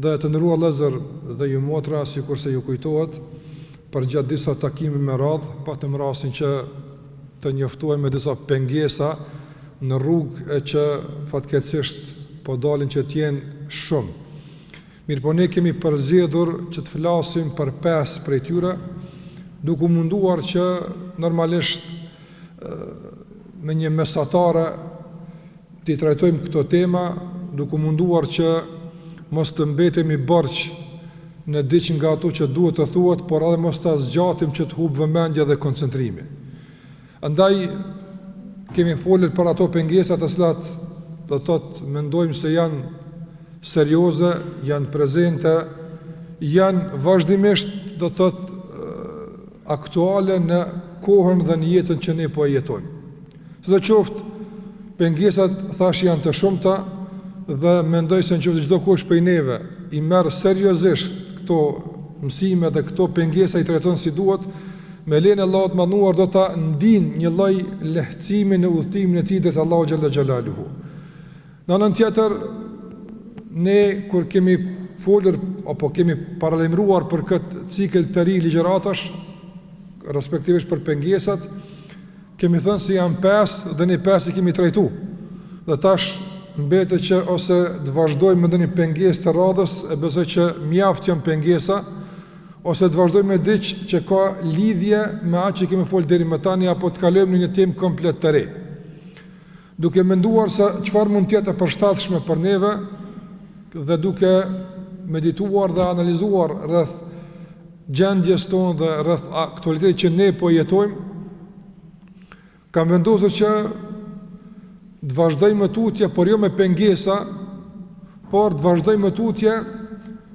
Dhe të nderuar vëllezër dhe ju motra, sikurse ju kujtohet, përgjatë disa takime me radhë patëm rastin që të njoftohejmë me disa pengesa në rrugë e që fatkeqësisht po dalin që të jenë shumë. Mirpo ne kemi përzgjedhur që të flasim për pesë prej tyre, duke u munduar që normalisht me një mesatare T'i trajtojmë këto tema duke u munduar që mos të mbetemi borxh në diç nga ato që duhet të thuhet, por edhe mos ta zgjatim që të humbë vëmendja dhe koncentrimi. Andaj kemi folur për ato pengesa të cilat do të thotë mendojmë se janë serioze, janë prezente, janë vazhdimisht do të thotë aktuale në kohën dhe në jetën që ne po jetojmë. Sido qoftë, pengesat thashë janë të shumta dhe mendoj se në qoftë çdokush prej neve i merr seriozisht këto mësime dhe këto pengesa i trajton si duhet, me lejen e Allahut të madhëruar do ta ndien një lloj lehtësimi në udhëtimin e tij deri te Allahu xhel-le xhelaluhu. Në anën tjetër, ne kur kemi folur, apo kemi paralajmëruar për këtë cikël të ri ligjëratash, respektivisht për pengesat, Kemi thënë se janë pesë dhe ne pesë i kemi trajtu. Dhe tash mbetet që ose të vazhdojmë me ndonjë pengesë të radhës, e besoj që mjaft janë pengesa, ose të vazhdojmë me diç që ka lidhje me atë që kemi folë deri më tani apo të kalojmë në një temë komplet të re. Duke menduar se çfarë mund të jetë e përshtatshme për neve dhe duke medituar dhe analizuar rreth gjendjes tonë dhe rreth aktualitetit që ne po jetojmë, kam vendosur që të vazhdoj më tutje, por jo me pengesa, por të vazhdoj më tutje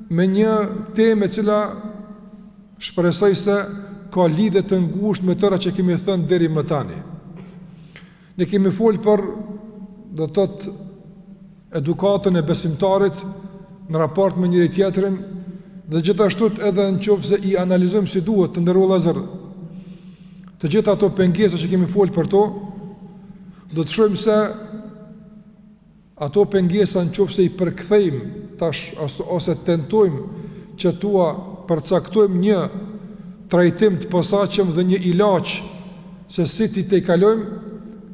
me një temë e cila shpresoj se ka lidhje të ngushtë me tëra që kemi thënë deri më tani. Ne kemi folë për, do të thotë, edukatën e besimtarit në raport me njëri tjetrin dhe gjithashtu edhe në qoftë se i analizojmë si duhet të nderuar vëllezër të gjitha ato pengesa që kemi folë për to do të shohim se Ato pengesa në qoftë se i përkthejmë tash ose tentojmë që t'ua përcaktojmë një trajtim të posaçëm dhe një ilaç se si t'i tejkalojmë,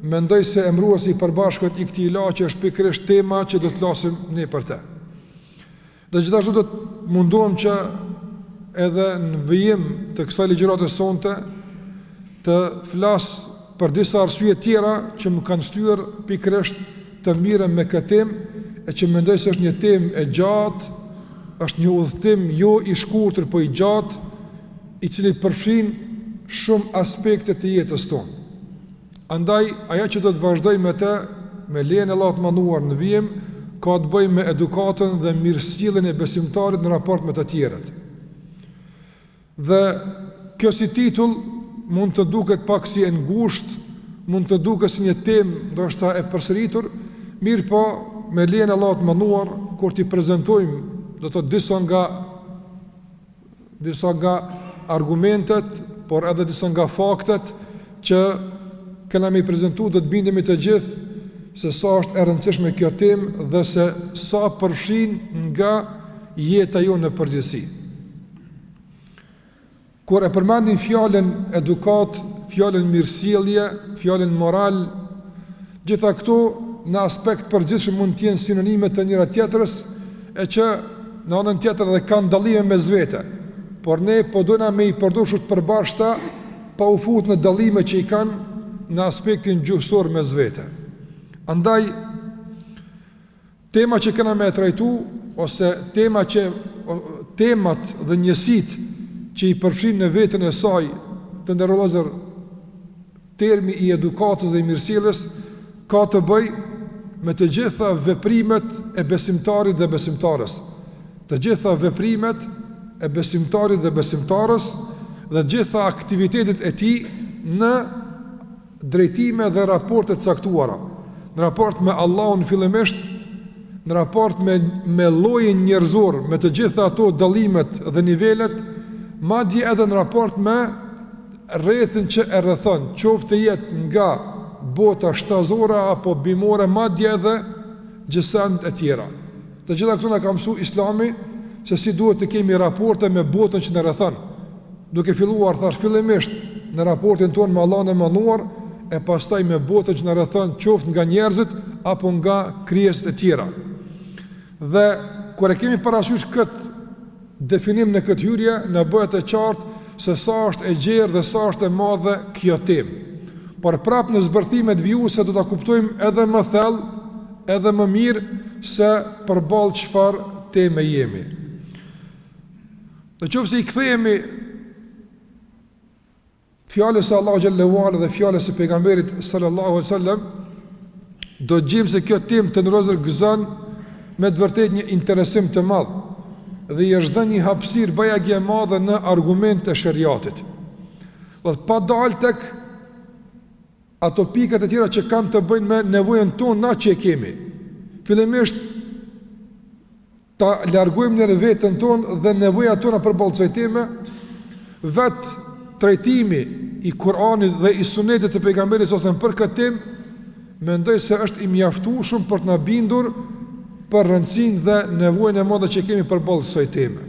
mendoj se emëruesi i përbashkët i këtij ilaçi është pikërisht tema që do të flasim ne për të. Dhe gjithashtu do të mundohem që edhe në vijim të kësaj ligjërate sonte të flas për disa arsye tjera që më kanë shtyrë pikërisht të merrem me këtë temë e që mendoj se është një temë e gjatë, është një udhëtim jo i shkurtër, por i gjatë, i cili përfshin shumë aspekte të jetës tonë. Andaj, ajo që do të vazhdojmë me të, me lejen e Allahut të Madhëruar në vijim, ka të bëjë me edukatën dhe mirësjelljen e besimtarit në raport me të tjerët. Dhe kjo si titull mund të duket pak si e ngushtë, mund të duket si një temë ndoshta e përsëritur, mirë po me lejen e Allahut të Mënduar, kur ti prezantojmë do të disa nga disa nga argumentet, por edhe disa nga faktet që kena me i prezentu, do të bindemi të gjithë se sa është e rëndësishme kjo temë dhe se sa përfshin nga jeta jonë në përgjithësi. Kur e përmendim fjalën edukatë, fjalën mirësjellje, fjalën moral, Gjitha këto në aspekt të përgjithshëm mund të jenë sinonime të njëra-tjetrës e që në anën tjetër dhe kanë dallime mes vete. Por ne po dona me i përdorë si të përbashkëta pa u futë në dallime që i kanë në aspektin gjuhësor mes vete. Andaj Tema që kena me e trajtu, ose tema që, temat dhe njësitë që i përfshin në veten e saj, të nderuar vëllezër, termi i edukatës dhe i mirësjelljes, ka të bëjë me të gjitha veprimet e besimtarit dhe besimtares. Të gjitha veprimet e besimtarit dhe besimtares dhe të gjitha aktivitetet e tij në drejtime dhe raporte të caktuara, në raport me Allahun fillimisht, në raport me me llojin njerëzor, me të gjitha ato dallimet dhe nivelet, madje edhe në raport me rrethin që e rrethon, qoftë të jetë nga bota shtazore apo bimore, madje edhe gjësendet e tjera. Të gjitha këto na ka mësuar Islami se si duhet të kemi raporte me botën që na rrethon. Duke filluar thashë fillimisht në raportin tonë me Allahun e Madhëruar e pastaj me botën që na rrethon, qoftë nga njerëzit apo nga krijesat e tjera. Dhe kur e kemi parasysh këtë definim, këtë hyrje na bëhet e qartë se sa është e gjerë dhe sa është e madhe kjo temë. Por prapë në zbërthimet vijuese do ta kuptojmë edhe më thellë, edhe më mirë se përballë çfarë teme jemi. Në qoftë se i kthehemi Fjalës së Allahu xhallahu ala dhe fjalës së pejgamberit sallallahu alaihi wasallam do të gjejmë se kjo temë të nderuar gëzon me të vërtetë një interesim të madh dhe i është dhënë një hapësirë bajagi e madhe në argumentet e shariatit. Dhe pa dalë tek ato pikat e tjera që kanë të bëjnë me nevojën tonë na që e kemi. Fillimisht Ta largojmë njëherë vetën tonë dhe nevoja tona përballë kësaj teme, vetë trajtimi i Kur'anit dhe i sunetit të pejgamberit sasem për këtë temë, mendoj se është i mjaftueshëm për të na bindur për rëndësinë dhe nevojën e madhe që kemi përballë kësaj teme.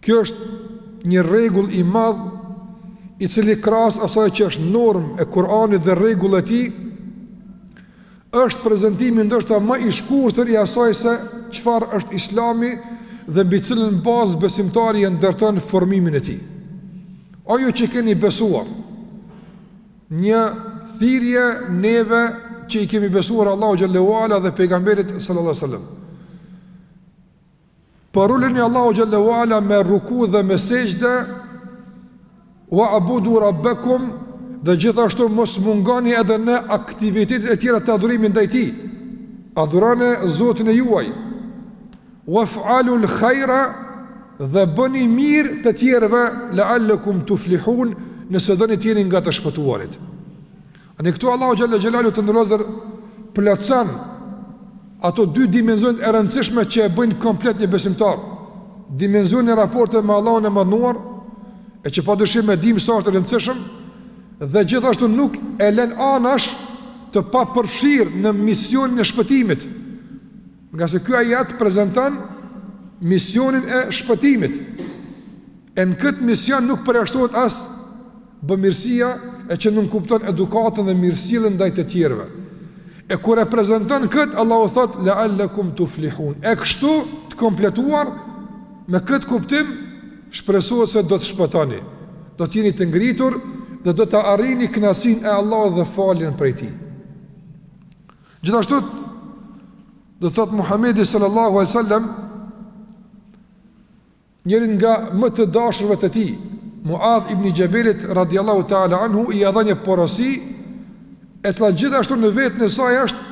Ky është një rregull i madh i cili krahas asaj që është normë e Kur'anit dhe rregull i tij është prezantimi ndoshta më i shkurtër i asaj se çfarë është Islami dhe mbi cilën bazë besimtari e ndërton formimin e tij. O ju që keni besuar, një thirje neve që i kemi besuar Allahu xhalla wa ala dhe pejgamberit sallallahu sallam. Përuluni Allahu xhallahu ala me ruku dhe me sexhde wa abudu rabbakum dhe gjithashtu mos mungoni edhe në aktivitetet e tjera të adhurimit ndaj tij. Adhuroni Zotin tuaj. Wa fa'alu al-khayra dhe bëni mirë të tjerëve la'allakum tuflihun nëse doni të jeni nga të shpëtuarit. Në këtu Allahu xhalla xhelalu të nderuar plotëson ato dy dimensionet e rëndësishme që e bëjnë komplet një besimtar. Dimensionin e raportit me Allahun e madhëruar, e që padyshim e dimë sa është i rëndësishëm dhe gjithashtu nuk e lën anash të papërfshirë në misionin e shpëtimit. Ngase ky ajet prezanton misionin e shpëtimit. E në këtë mision nuk përjashtohet as Bamirësia e që nënkupton edukatën dhe mirësjelljen ndaj të tjerëve. E kur e prezanton këtë, Allahu thotë la'allakum tuflihun. E kështu, të kompletuar me këtë kuptim, shpresohet se do të shpëtoni, do të jeni të ngritur dhe do të arrini kënaqësinë e Allahut dhe faljen prej Tij. Gjithashtu do të thotë Muhamedi sallallahu alaihi wasallam Njërit nga më të dashurve të tij, Muadh ibn Jabelit radiallahu ta'ala anhu, i dha një porosi, e cila gjithashtu në veten e saj është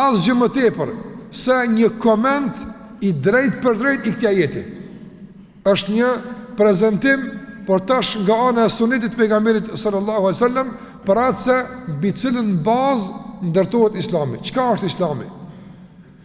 asgjë më tepër, se një koment i drejtpërdrejtë i këtij ajeti. është një prezentim, por tash nga ana e sunetit të pejgamberit sallallahu alai sallam, për atë se mbi cilën bazë ndërtohet islami. Çka është islami?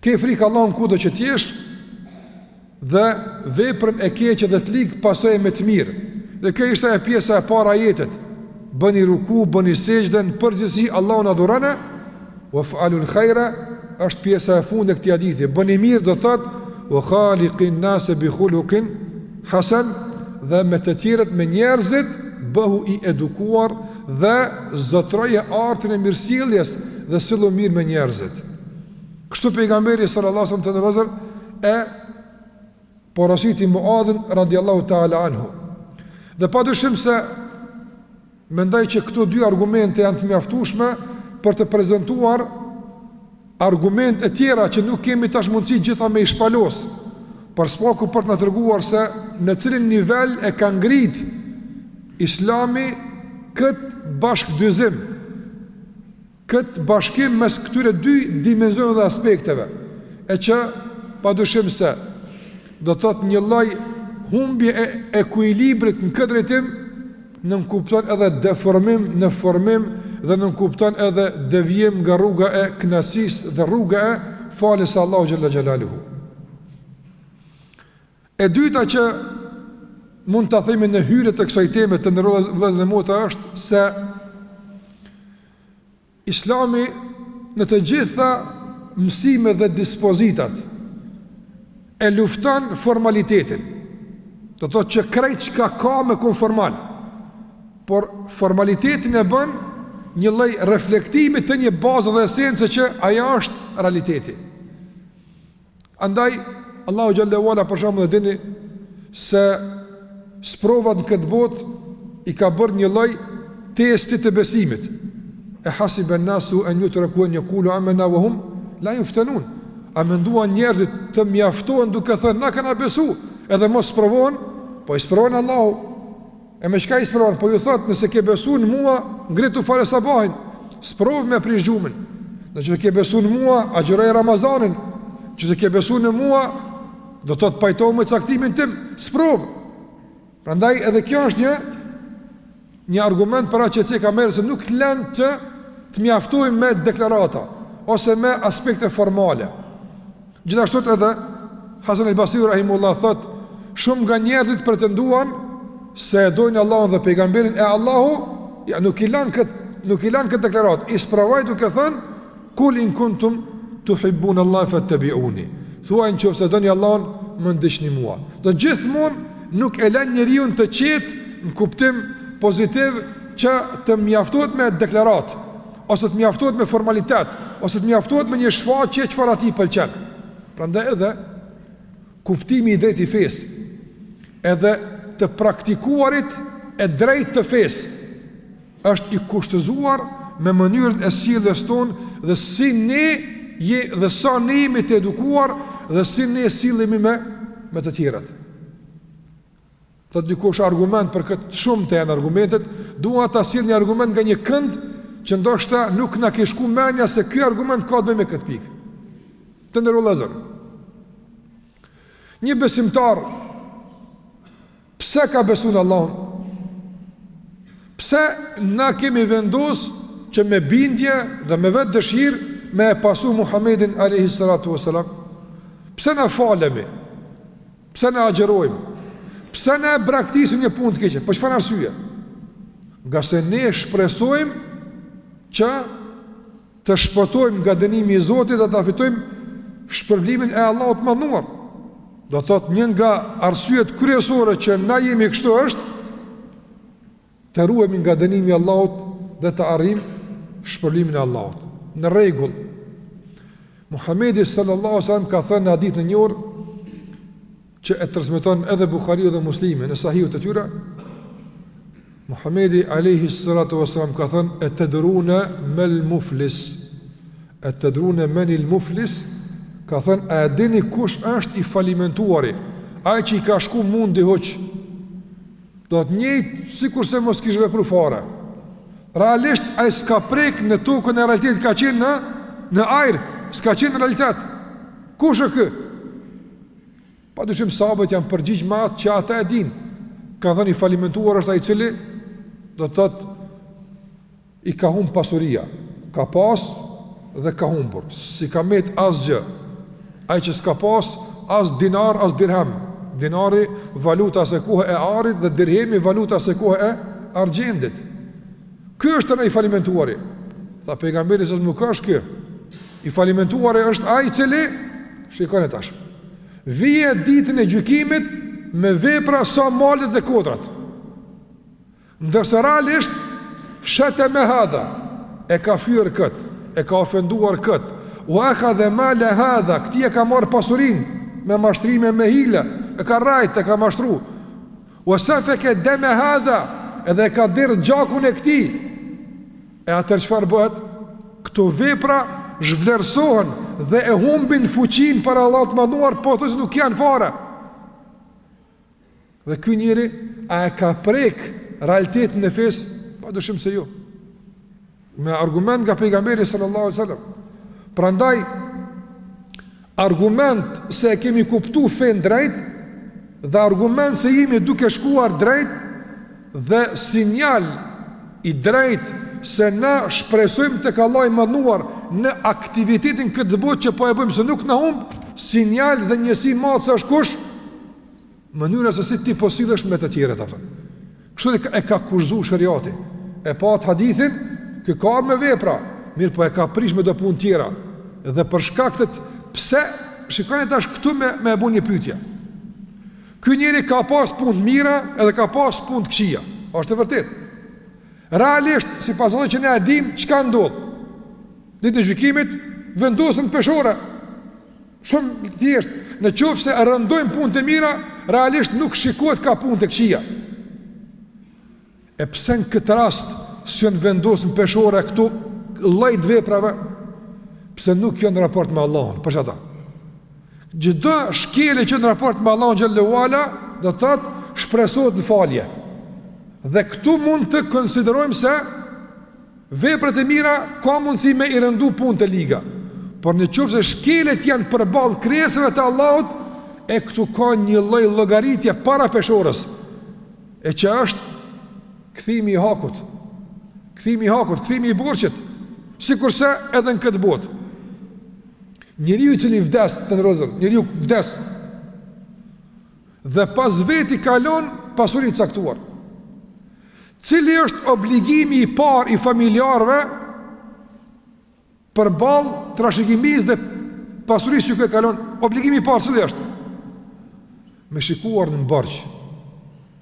Ki frikë Allahun kudo që të jesh dhe veprën e keqe dhe të ligë pasoje me të mirë. Dhe kjo ishte ajo pjesa e parë e ajetit. Bëni ruku, bëni sexhde, në përgjithësi Allahun adhurone, wa fa'alul khaira është pjesa e fundit e këtij hadithi. Bëni mirë do thotë wa khaliqin nas bi khuluqin hasan dhe me të tjerët me njerëzit bëhu i edukuar dhe zotëroje artin e mirësjelljes dhe sillu mirë me njerëzit. Kështu pejgamberi sallallahu alajhi wasallam të nderuar e porositi Muadhin radiallahu ta'ala anhu. Dhe padyshim se mendoj që këto dy argumente janë të mjaftueshme për të prezantuar argumente tjera që nuk kemi tash mundësi gjitha me i shpalos, por së paku për të na treguar se në cilin nivel e ka ngrit islami këtë bashkëdyzim Këtë bashkim mes këtyre dy dimensioneve dhe aspekteve, e që padyshim se do të thotë një lloj humbje e ekuilibrit në këtë drejtim, nënkupton edhe deformim në formim dhe nënkupton edhe devijim nga rruga e kënaqësisë dhe rruga e faljes së Allahut xhalla xhelaluhu. E dyta që mund ta themi në hyrje të kësaj teme të nderuar vëllezër e motra është se Islami në të gjitha mësimet dhe dispozitat e lufton formalitetin. S'do të thotë që krejt çka s'ka me kon formal. Por formalitetin e bën një lloj reflektimi të një baze dhe esence që ajo është realiteti. Andaj, Allahu xhalla wa ala, për shembull e dini, se sprovat në këtë botë, i ka bërë një lloj testi të besimit. E hasiben nasu en jutreku en jekulu amenna ve hum la juftenun. A menduan njerëzit të mjaftohen duke thënë, na këna besu, edhe mos sprovohen, po i sprovon Allahu. E me çka i sprovon? Po ju thotë, nëse ke besu në mua, ngritu fale sabahin. Sprovë me prish gjumin. Nëse ke besu në mua, agjëroje Ramazanin. Nëse ke besu në mua, do të thotë pajtohu me caktimin tim. Sprov. Prandaj edhe kjo është një një argument për atë që ceka më herët se nuk t'lën të të mjaftojmë me deklarata ose me aspekte formale. Gjithashtu edhe Hasan al-Basri rahimehullah thotë, shumë nga njerëzit pretenduan se e dojnë Allahun dhe pejgamberin e Allahu, ja nuk i lan kët, nuk i lan kët deklaratë. I sprovoi duke thënë, "Kul in kuntum tuhibbun Allah fattabi'uni." Thuaj nëse doni Allahun, më ndiqni mua. Do gjithmonë nuk e lan njeriun të qetë në kuptim pozitiv që të mjaftohet me deklaratë. ose të mjaftohet me formalitet, ose të mjaftohet me një shfaqje çfarë atij i pëlqen. Prandaj edhe kuptimi i drejtë i fesë, edhe të praktikuarit e drejtë të fesë, është i kushtëzuar me mënyrën e sjelljes tonë dhe si ne je dhe sa ne jemi të edukuar dhe si ne sillemi me me të tjerët. Thotë dikush argument për këtë shumta të janë argumentet, dua ta sjell një argument nga një kënd që ndoshta nuk na ke shku menja se ky argument ka të bëjë me këtë pikë. Të nderuar vëllezër. Një besimtar, pse ka besu në Allahun? Pse na kemi vendos që me bindje dhe me vetëdëshirë me e pasu Muhammedin a.s. Pse na falemi? Pse na agjërojmë? Pse na e braktisim një punë të keqe? Për çfarë arsye? Ngase ne shpresojmë që të shpëtojmë nga dënimi i Zotit dhe të fitojmë shpërblimin e Allahut të madhëruar. Do të thotë një nga arsyet kryesore që na jemi kështu është Të ruhemi nga dënimi i Allahut dhe të arrijmë shpërblimin e Allahut. Në rregull. Muhamedi sallallahu alaihi wasallam ka thënë në hadithin e njohur që e transmeton edhe Buhariu dhe Muslimi në sahihët e tyre. Muhamedi alaihi salatu wasallam ka thënë etedrune mel muflis. Etedrune menil muflis? Ka thënë a e dini kush është i falimentuari? Ai që i ka shku mundi huq Do thotë njëjtë sikurse mos kish vepru fare. Realisht ai s'ka prek në tokën e realitetit ka qenë në në ajr, s'ka qenë në realitet. Kush është ky? Pa dyshim sahabët janë përgjigj me atë që ata e dinë. Kanë thënë i falimentuar është ai i cili do të thotë I ka humb pasurinë, ka pas dhe e ka humbur, s'i ka met asgjë, ai që s'ka pas as dinar as dirhem, dinari valuta e asaj kohe e arit dhe dirhemi valuta e asaj kohe e argjendit. Ky është te na i falimentuari. Tha pejgamberi se nuk është ky. I falimentuari është ai i cili shikoni tash. Vjen ditën e gjykimit me vepra sa malet dhe kodrat. Ndërsa realisht sheteme hadha e ka fyer kët, e ka ofenduar kët, ue ehadhe male hadha, këtij ia ka marr pasurinë me mashtrim e me hile, e ka rrejt, e ka mashtru, ue sefeke deme hadha, edhe ia ka derdh gjakun e këtij. E atëherë çfarë bëhet? Këto vepra zhvlerësohen dhe e humbin fuqinë para Allahut të Madhëruar, pothuajse nuk janë fare. Dhe ky njeri a e ka prek realitetin e fesë? Pa dyshim se jo. Me argument nga pejgamberi sallallahu alaihi wasallam. Prandaj argument se e kemi kuptuar fen drejt dhe argument se jemi duke shkuar drejt dhe sinjal i drejt se na shpresojmë tek Allahu i Madhnuar në aktivitetin këtë botë që po e bëjmë se nuk na humb sinjal dhe njësi matëse është kush Mënyra se si ti po sillesh me të tjerët apo. Kështu e ka kurdis sheriati. E patë hadithin, ky ka ardh me vepra, mirëpo e ka prish me do punë tjera. Dhe për shkak t pse shikoni tash këtu me e bo një pyetje. Ky njeri ka pas punë t mira edhe ka pas punë të këqija. Është e vërtetë. Realisht, sipas asaj që ne e dim, çka ndodh? Ditën e gjykimit vendosen peshoret. Shumë thjesht, në qoftë se rëndojnë punët e mira, realisht nuk shikohet ka punët e këqija. E pse në këtë rast s'jon vendos në peshore këto lloj t veprave, pse nuk jon në raport me Allahun, për qata. Çdo shkelje që o në raport me Allahun xhel-le ve ala, do të thotë shpresohet në falje. Dhe këtu mund të konsiderojmë se Veprat e mira ka mundësi me i rëndu punët e liga, por në qoftë se shkeljet janë përballë krijesave të Allahut, e këtu ka një lloj llogaritje para peshorës, e që është kthimi i hakut, kthimi i hakut, kthimi i borxhit, sikurse edhe në këtë botë. Njeriu i cili vdes, të nderuar vëllezër, njeriu vdes. Dhe pas veti ka lënë pasuri të caktuar. Cili është obligimi i parë i familjarëve përballë trashëgimisë dhe pasurisë që e ka lënë? Obligimi i parë cili është? Me shikuar në borxhe.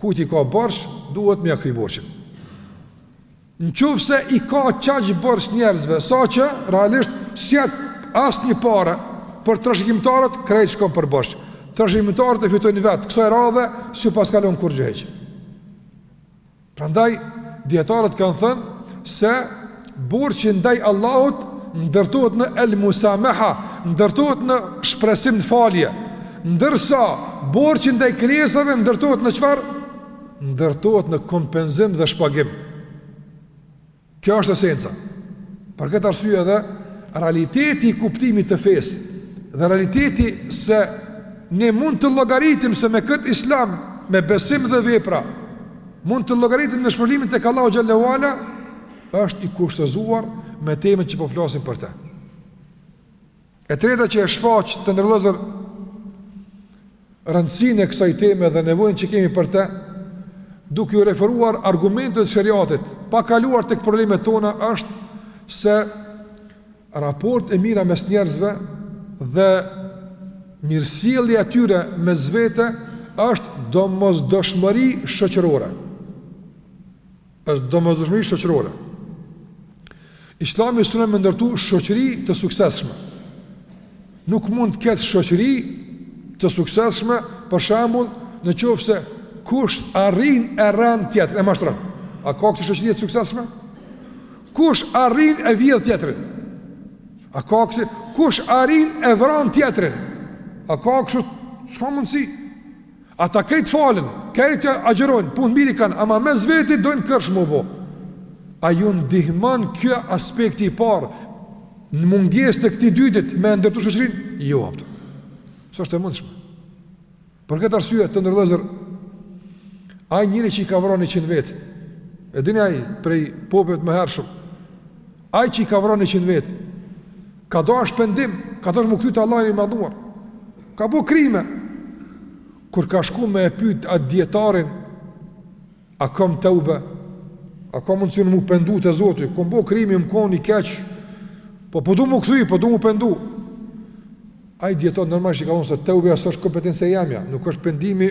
Kujt i ka borxh, duhet me ia kthy borxhin. Në qoftë se i ka qaq borxh njerëzve saqë realisht s'jet asnjë pare për trashëgimtarët krejt shkon për borxh trashëgimtarët e fitojnë vetë kësaj radhe s'ju pas ka lon kurrgjë hiç prandaj dietarët kanë thënë se borxhi ndaj Allahut ndërtohet në el musamaha ndërtohet në shpresim të falje ndërsa borxhi ndaj krijesave ndërtohet në çfarë ndërtohet në kompenzim dhe shpagim. Kjo është esenca. Për këtë arsye edhe realiteti i kuptimit të fesë dhe realiteti se ne mund të llogaritim se me këtë islam, me besim dhe vepra mund të llogaritim në shpërblimin tek Allahu xhel-le ve ala është i kushtëzuar me temën që po flasim për të. E treta që e shfaq të nder vllazër rëndësinë e kësaj teme dhe nevojnë që kemi për te, duke ju referuar argumenteve t'sheriatit, pa kaluar tek problemet tona është se raportet e mira mes njerëzve dhe mirësjellja e tyre mes vete është domosdoshmëri shoqërore. është domosdoshmëri shoqërore. Islami synon me ndërtu shoqëri të suksesshme. Nuk mund të ketë shoqëri të suksesshme, për shembull, në qoftë se kush arrin e rren tjetrin, e mashtron. A ka kësi shoqërie të suksesshme? Kush arrin e vjedh tjetrin? A ka kësi kush arrin e vran tjetrin? A ka kështu? S'ka mundësi. Ata krejt falen, krejt agjërojnë, punë mirë i kanë, ama mes veti dojnë kërsh m'u bo. A ju ndihman kjo aspekti i parë, në mungesë të këtij t'dytit, me ndërtu shoqërinë? Jo, apëtë. S'është e mundshme. Për këtë arsye të nder vllazër ai njeri që i ka vra 100 vetë. E dini ai prej popujve të mëhershëm. Ai që i ka vra njëqind vetë, ka dasht pendim, ka dasht m'u kthy te Allahu i Madhuar. Ka bo krime. Kur ka shku me e pyt atë dijetarin, a kam teube, a kam mundsi un m'u pendu te Zoti, kom bo krime, kom kon i keq, po po du m'u kthy, po du m'u pendu. Ai dijetari normalisht i ka thonë se teubeja s'është kompetencë e jemja, nuk është pendimi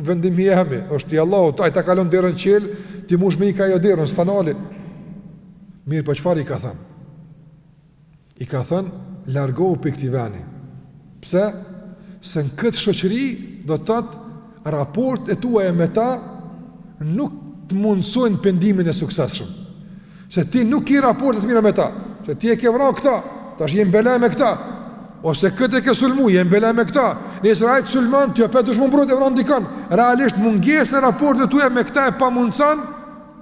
vendimi i jemi, është i Allahut, ai ta kalon derën çel, ti mush me hi kajo derë, s'ta nali. Mirë po çfarë i ka thënë? I ka thënë, largohu pi këtij veni. Pse? Se në këtë shoqëri do të thotë Raportet tuaja me ta nuk të mundësojnë pendimin e suksesshëm. Se ti nuk ki raporte t'mira me ta. Se ti e ke vra këta, tash je n' bela me këta. Ose këtë e ke sulmu, je n' bela me këta. Nesër ai t'sulman, ti apet dush m'u mbrojt e vran dikan. Realisht mungesa e raporteve tuaja me këta e pamundësan,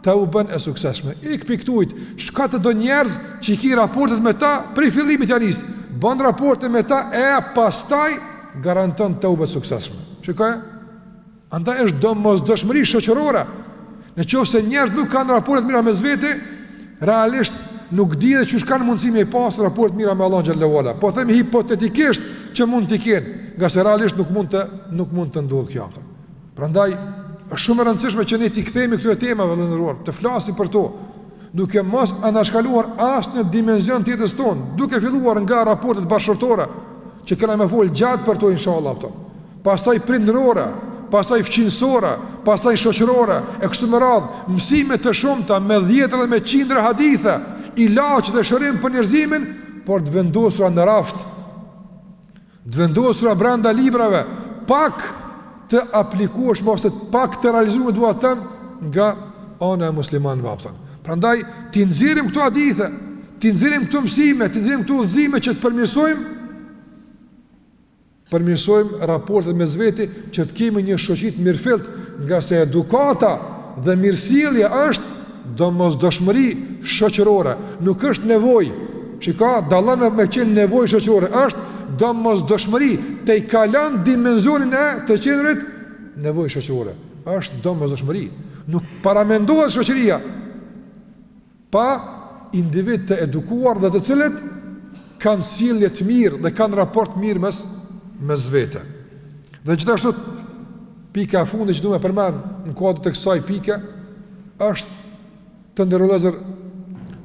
Teuben e suksesshme. Ik pi ktujt, shko te do njerz që i ki raportet me ta prej fillimit ja nis. Bën raporte me ta e pastaj garanton teube të suksesshme. Shikoje. Andaj është domosdoshmëri shoqërore. Në qoftë se njerëzit nuk kanë raporte të mira mes vete, realisht nuk di edhe çysh kanë mundësi me pas raporte të mira me Allahun xhele ue ala. Po them hipotetikisht që mund të kenë, ngase realisht nuk mund të nuk mund të ndodhë kjo. Prandaj është shumë e rëndësishme që ne t'i kthehemi këtyre temave, vëllezër të nderuar, të flasim për to, duke mos anashkaluar asnjë dimension të jetës tonë, duke filluar nga raportet bashkëshortore, që kena me fol gjatë për to inshallah ato. Pastaj prindërore, pastaj fqinjësore, pastaj shoqërore e kështu me radhë, mësime të shumta me dhjetëra dhe me qindra hadithe, ilaç dhe shërim për njerëzimin, por të vendosura në raft. Të vendosura brenda librave pak të aplikueshme ose pak të realizueshme dua të them nga ana e muslimanëve apo. Prandaj t'i nxjerrim këto hadithe, t'i nxjerrim këto mësime, t'i nxjerrim këto udhëzime që të përmirësojmë përmirësojmë raportet mes veti që të kemi një shoqëri të mirëfilltë, ngase edukata dhe mirësjellja është domosdoshmëri shoqërore, nuk është nevojë. Shiko, dallon me qenë nevojë shoqërore, është domosdoshmëri, tejkalon dimensionin e të qenurit nevojë shoqërore. Është domosdoshmëri. Nuk paramendohet shoqëria pa individë të edukuar dhe të cilët kanë sjellje të mirë dhe kanë raport të mirë mes mes vete. Dhe gjithashtu Pika e fundit që du me përmend në kuadër të kësaj pike është të nderuar vëllezër,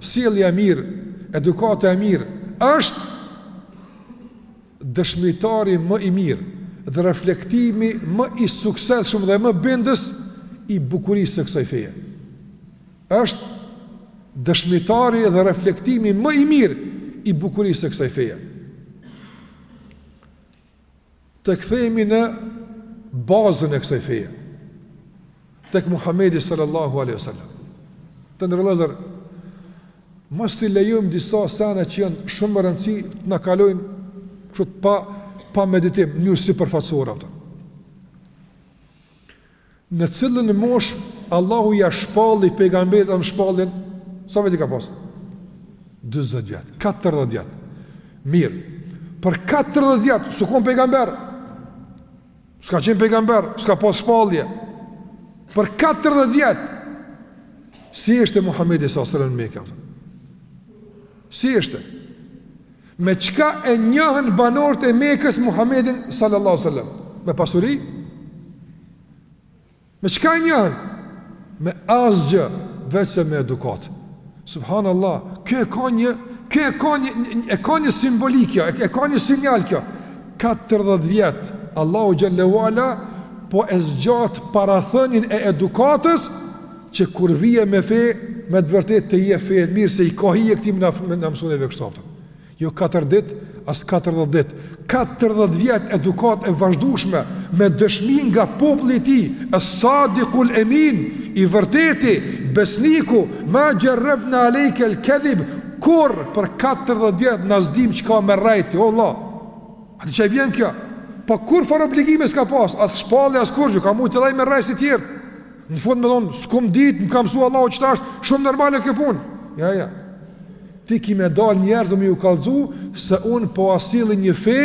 sjellja e mirë, edukata e mirë është dëshmitari më i mirë dhe reflektimi më i suksesshëm dhe më bindës i bukurisë së kësaj feje. Është dëshmitari dhe reflektimi më i mirë i bukurisë së kësaj feje. Të kthehemi në bazën e kësaj feje, tek Muhamedi sallallahu alaihi wasallam. Të nderuar vëllezër mos t'i lejojmë disa sene që janë shumë me rëndësi të na kalojnë kështu pa pa meditim, mirë s'i përfytyruar ato. Në cilën moshë Allahu ia shpalli pejgamberit alajhi shpalljen? Sa vjet i ka pas? Dyzet vjet, katërdhjetë vjet. Mirë. Për katërdhjetë vjet s'u kan pejgamber. S'ka qenë pejgamber, s'ka pas shpallje. Për katërdhjetë vjet si ishte Muhamedi sallallahu alajhi wasallam në Mekë? Si ishte? Me çka e njohin banorët e Mekës Muhamedin sallallahu alaihi wasallam? Me pasuri? Me çka e njohën? Me asgjë, veçse me edukatë. Subhanallah, kjo e ka një, kjo e ka një e ka një simbolikë kjo, e ka një sinjal kjo. 40 vjet Allahu xhelle ue ala po e zgjat parathënien e edukatës Që kur vije me fe, me të vërtetë te je fe e mirë se i ka hije këtij me na mësu neve kështu, a po kupton. Jo katër ditë, as katërdhetë ditë. 40 vjet edukatë e vazhdueshme me dëshmi nga populli i tij, es-sadikul emin, i vërteti, besniku, ma xherrebna alejke el-kedhib, kurrë për 40 vjet na s'dim që ka me rrejt, vallah. A di qysh vjen kjo? Pa kurrfarë obligimi s'ka pas, as shpallje as kurrgjë, ka mujt edhe aj me rrejt si tjerët. Në fund me thonë, s'kom ditë, më ka mësu Allahu, qeta është, shumë normale kjo punë. Ja, ja. Ti ki me dalë njerëzve me ju kallëzu, se unë po e sjelli një fe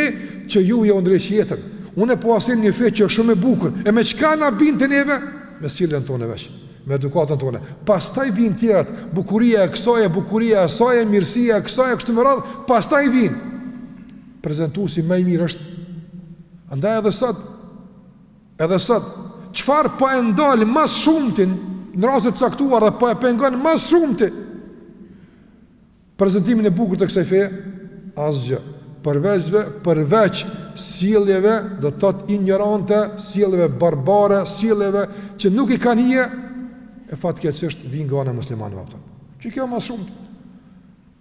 që ju jau ndreq jetën. Unë po e sjelli një fe që është shumë e bukur. E me çka na binde neve? Me sjelljen tënde veç, me edukatën tënde. Pastaj vijnë tjerat, bukuria e kësaj, bukuria e saj, mirësia e kësaj, e kështu me radhë, pastaj vijnë. Prezentusi ma i mirë është. Andaj edhe sot, Edhe sot, çfarë po e ndal ma së shumti në raste të caktuara dhe po e pengon ma së shumti prezentimin e bukur të kësaj feje? Asgjë. Përveçve, përveç sjelljeve, do të thotë injorante, sjelljeve barbare, sjelljeve që nuk i kanë hije e fatkeqësisht vijnë nga ana e muslimanëve, a po kupton. Që kjo ma së shumti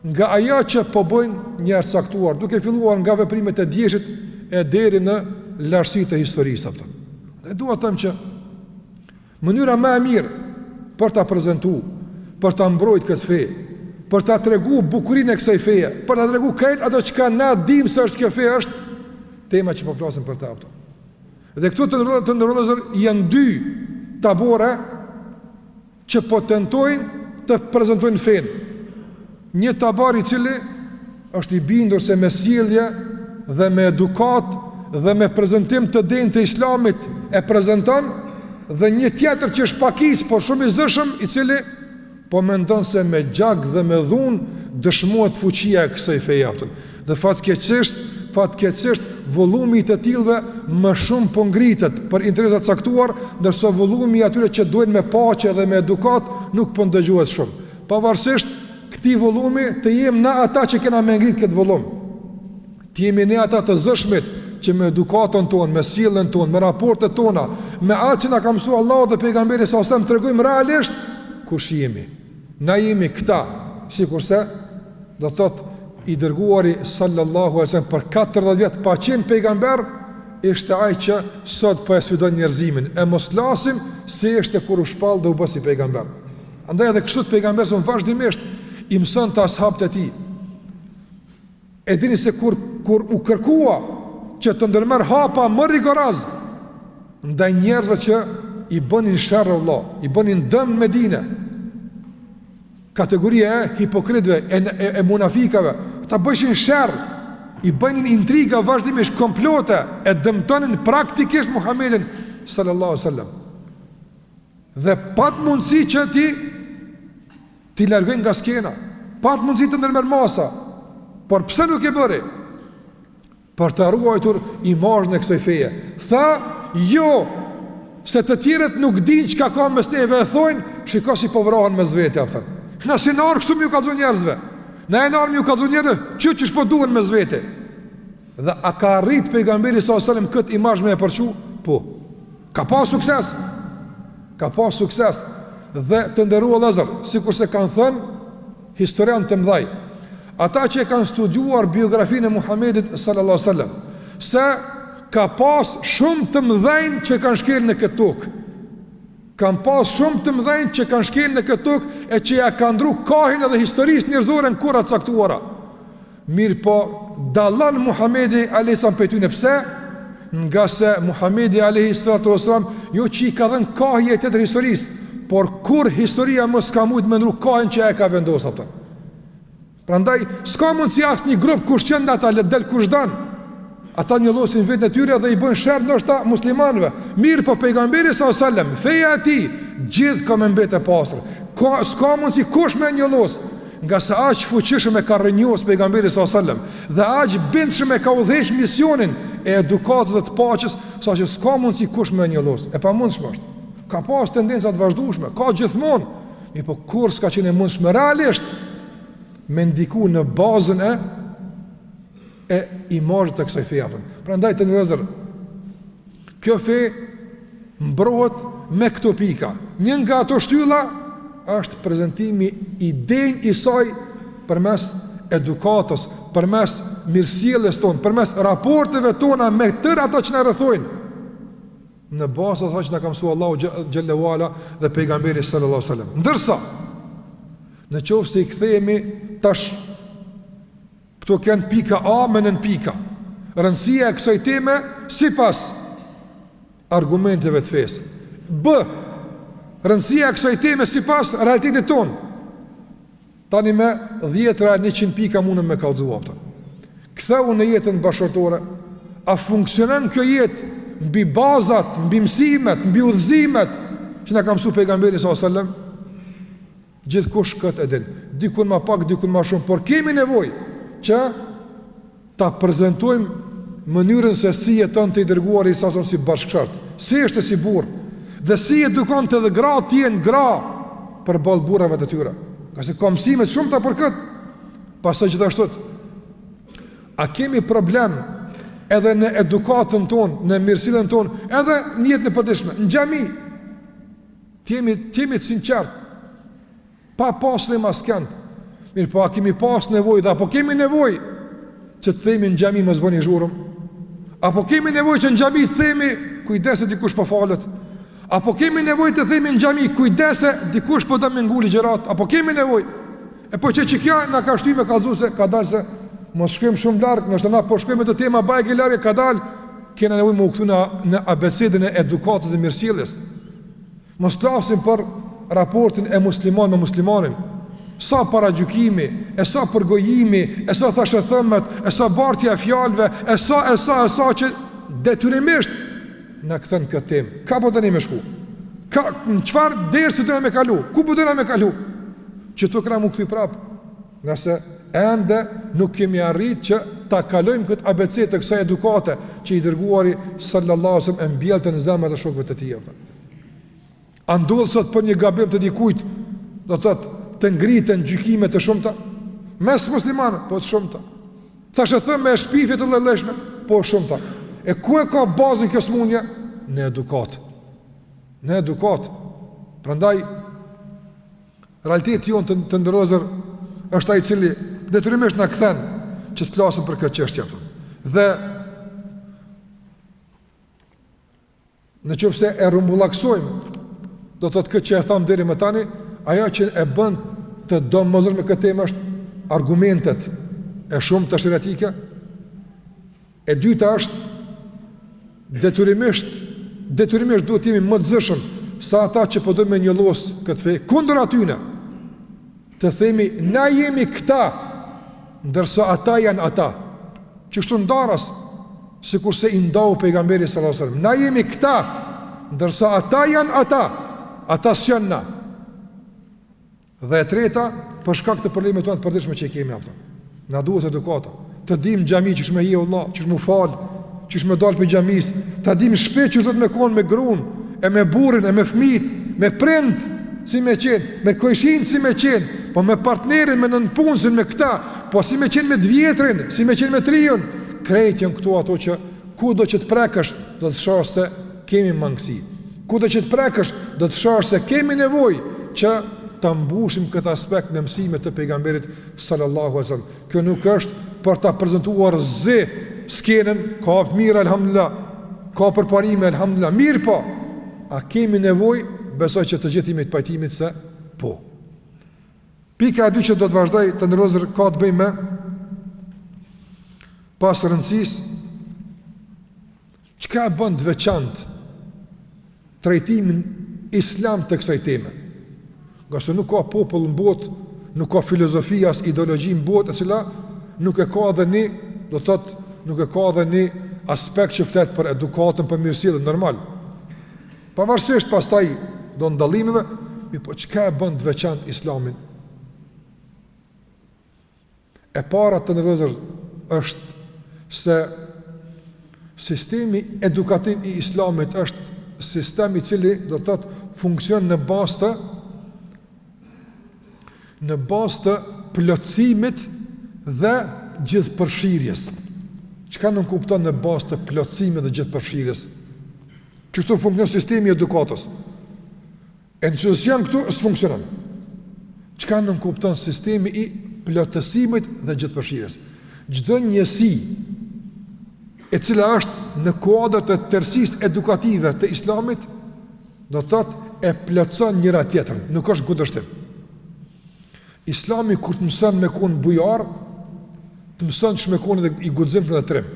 Nga ajo që po bëjnë njerëz të caktuar, duke filluar nga veprimet e djeshit e deri në largësi të historisë, a po kupton. Dhe dua të them që mënyra më e mirë për ta prezentu, për ta mbrojt këtë fe, për ta tregu bukurinë e kësaj feje, për ta tregu krejt ato çka na dim se është kjo fe, është tema që po flasim për ta, a po kupton. Dhe këtu të nderuar vëllezër janë dy tabore që po tentojnë të prezentojnë fenë. Një tabor i cili është i bindur se me sjellje dhe me edukatë dhe me prezentim të denjë të Islamit e prezenton dhe një tjetër që është pakicë, por shumë i zëshëm, i cili po mendon se me gjak dhe me dhunë dëshmohet fuqia e kësaj feje. Dhe fatkeqësisht, fatkeqësisht vullumi i të tillëve më shumë po ngritet për interesa të caktuara, ndërsa vullumi i atyre që duajnë me paqe dhe me edukatë nuk po ndëgjohet shumë. Pavarësisht këtij vullumi të jemi na ata që kena me ngrit këtë vullum. Të jemi ne ata të zëshmit që me edukatën tonë, me sjelljen tonë, me raportet tona, me atë që na ka mësuar Allahu dhe pejgamberi s.a.v.s. të tregojmë realisht kush jemi. Na jemi këta, sikurse, do të thotë, i dërguari sallallahu alejhi ve sellem për katërdhjetë vjet pa qenë pejgamber, ishte ai që sot po e sfidon njerëzimin, e mos flasim si ishte kur u shpall dhe u bë si pejgamber. Andaj edhe kështu pejgamberi s.a.v.s. vazhdimisht i mësonte ashabët e tij. E dini se kur kur u kërkua që të ndërmerr hapa më rigoroz ndaj njerëzve që i bënin sherr o vëlla, i bënin dëm Medine. Kategoria e hipokritëve e, e, e munafikave, ta bëjshin sherr, i bënin intriga vazhdimisht komplote e dëmtonin praktikisht Muhamedin sallallahu alaihi wasallam. Dhe pat mundësi që ti T'i largojë nga skena Pat mundësi të ndërmerr masa Por pse nuk e bëri Për ta ruajtur imazhin e kësoj feje Tha jo Se të tjerët nuk dinë çka ka mes neve e thojnë Shiko si po vrahen mes vete apëtën Na s'jena kështu me ju kallzu njerëzve Na jena me ju kallzu njerëzve Që që ç'po duhen mes vete Dhe a ka arrit pejgamberi s.a.s. këtë imazh me e përçu Po Ka pas sukses. Ka pas sukses dhe të nderuar vëllezër, sikurse kanë thënë historianët e mëdhaj, ata që e kanë studiuar biografinë e Muhamedit sallallahu alaihi wasallam, se ka pas shumë të mëdhenj që kanë shkel në këtë tokë. Ka pas shumë të mëdhenj që kanë shkel në këtë tokë e që ja kanë ndru kahin edhe historisë njerëzore në kohëra t'caktuara. Mirëpo dallon Muhamedi alayhis salam prej tyne pse? Ngase Muhamedi alayhis salam jo që i ka dhënë kahje tjetër historisë, por kurrë historia më s'ka mujtë me ndru kahjen që e ka vendosur atë. Prandaj s'ka mundësi asnjë grup kush qenë ata le t'del kush don. Ata njollosin veten e tyre dhe i bëjnë sherr ndoshta muslimanëve, mirëpo pejgamberi sa selam, feja e tij gjithë ka me mbet e pastër. S'ka mundsi kush me e njollos, ngase aq fuqishëm e ka rrënjos pejgamberi sa selam dhe aq bindshëm e ka udhëheq misionin e edukatës dhe të paqes, saqë s'ka mundsi kush me e njollos. E pamundshme është. Ka pas tendenca të vazhdueshme, ka gjithmonë, mirëpo kurrë s'ka qenë e mundshme realisht me ndiku në bazën e e imazhit të kësaj feje apo. Prandaj të nderuar vllezër. Kjo fe mbrohet me këto pika. Një nga ato shtylla është prezantimi i denjë i saj përmes edukatës, përmes mirësjelljes tonë, përmes raporteve tona me tërë ata që na rrethojnë. Në bazë asaj që na ka mësuar Allahu xhelle ue ala dhe pejgamberi sallallahu alajhi wasallam. Ndërsa në qoftë se i kthehemi tash Këto kenë pika A me nënpika. Rëndësia e kësaj teme sipas argumenteve të fesë. B. Rëndësia e kësaj teme sipas realitetit tonë. Tani me dhjetra 100 pika mundem me kallxua këto. Ktheu në jetën bashkëshortore. A funksionon kjo jetë mbi bazat, mbi mësimet, mbi udhëzimet që na ka mësuar pejgamberi sallallahu alajhi wasallam? Gjithkush këtë e din, dikun ma pak, dikun ma shumë, por kemi nevojë që ta prezantojmë mënyrën se si jetonte i dërguari sallallahu alaihi wasallam si bashkëshort, si ishte si burrë dhe si edukonte edhe gratë të jenë gra përballë burrave të tyre. Ngase ka mësime të shumta për këtë. Pastaj gjithashtu a kemi problem edhe në edukatën tonë, në mirësillën tonë, edhe në jetën e përditshme, në xhami. Të jemi, të jemi të sinqertë, pa pasë në mend askend, mirëpo a kemi pasë nevoj dhe apo kemi nevoj që të themi në xhami mos bëni zhurmë, apo kemi nevoj që në xhami të themi kujdes se dikush po falet, apo kemi nevoj të themi në xhami kujdes se dikush po të mengulli gjërat, apo kemi nevoj, e po që qekjo na ka shty me kalzu se kadalë se mos shkojmë shumë larg, nashta na po shkojmë te do tema bajagi larg, kadalë, kena nevoj me u kthy në, në abeceden e edukatës dhe mirësjelljes, Mos flasim për raportin e musliman me muslimanin. Sa paragjykimi, e sa përgojimi, e sa thashethemet, e sa bartja e fjalëve, e sa, e sa, e sa që detyrimisht na kthen këtë temë. Ka po dona me shku? Ka, në çfarë dere si dona me kalu? Ku po dona me kalu? Qetu kena m'u kthy prapë? Ngase ende nuk kemi arrit që ta kalojmë këtë ABC të kësaj edukate që i dërguari sallallahu alaihi wasallam e mbjellte në zemrat e shokëve të tij. A ndodh sot për një gabim të dikujt, do të thotë, të ngriten gjykime të shumta mes muslimanëve, po të shumta. Thashetheme, shpifje të llojllojshme, po të shumta. E ku e ka bazën kjo smundje? Në edukat. Në edukat. Prandaj Realiteti jonë të nderuar vëllezër është ai cili detyrimisht na kthen që të flasim për këtë çështje apo. Dhe në qoftë se e rrumbullaksojmë, do të thotë këtë që e tham deri më tani, ajo që e bën të domosdoshme këtë temë është argumentet e shumta sheriatike, E dyta është detyrimisht detyrimisht duhet të jemi më të zëshëm se ata që po dojnë me njollos këtë fe kundër atyne. Të themi na jemi këta ndërsa ata janë ata. Qështu ndaras sikurse i ndau pejgamberi sallallahu alajhi wasallam. Na jemi këta ndërsa ata janë ata. Ata s'janë na. Dhe e treta, për shkak të problemeve tona të përditshme që i kemi ato. Na duhet edukata. Ta dimë n'xhami qysh me hy, vlla, qysh me fal, qysh me dal prej xhamisë, ta dimë n'shpi qysh duhet me kon me grun, e me burrin, e me fëmit, me prind, si me qen, me kojshin si me qen, po me partnerin, me nënpunësin, me këta, po si me qen me t'vjetrin, si me qen me t'riun. Krejt janë këtu ato që kudo që të prekësh, do të shohësh se Kemi mangësi. Kudo që të prekësh, do të shohësh se kemi nevojë që ta mbushim këtë aspekt në mësimet e Pejgamberit sallallahu alaihi wasallam. Kjo nuk është për ta prezantuar zi skenën, ka hapa mirë alhamdulillah. Ka përparime alhamdulillah. Mirëpo, A kemi nevojë? Besoj që të gjithë jemi të pajtimit se po. Pika e dytë që do të vazhdoj të nderuar ka të bëjë me pas rëndësisë Çka e bën të veçantë trajtimin islam të kësaj teme? Ngase nuk ka popull në botë, nuk ka filozofi as ideologji në botë e cila nuk e ka edhe një, do të thotë, nuk e ka edhe një aspekt që flet për edukatën, për mirësinë normal. Pavarësisht pastaj do dallimeve, mirëpo çka e bën të veçantë islamin? E para të nderuar është se sistemi edukativ i islamit është sistem i cili do të thotë funksionon në bazë të në bazë të plotësimit dhe gjithëpërfshirjes. Çka nënkupton në bazë të plotësimit dhe gjithëpërfshirjes? Kështu funksionon sistemi i edukatës? E nëse janë këtu, s'funksionon. Çka nënkupton sistemi i plotësimit dhe gjithëpërfshirjes? Çdo njësi e cila është në kuadër të tërësisë edukative të Islamit, do të thotë e plotëson njëra tjetrën, nuk është në kundërshtim. Islami kur të mëson me kon bujar, të mëson si me kon edhe i guximshëm dhe trim.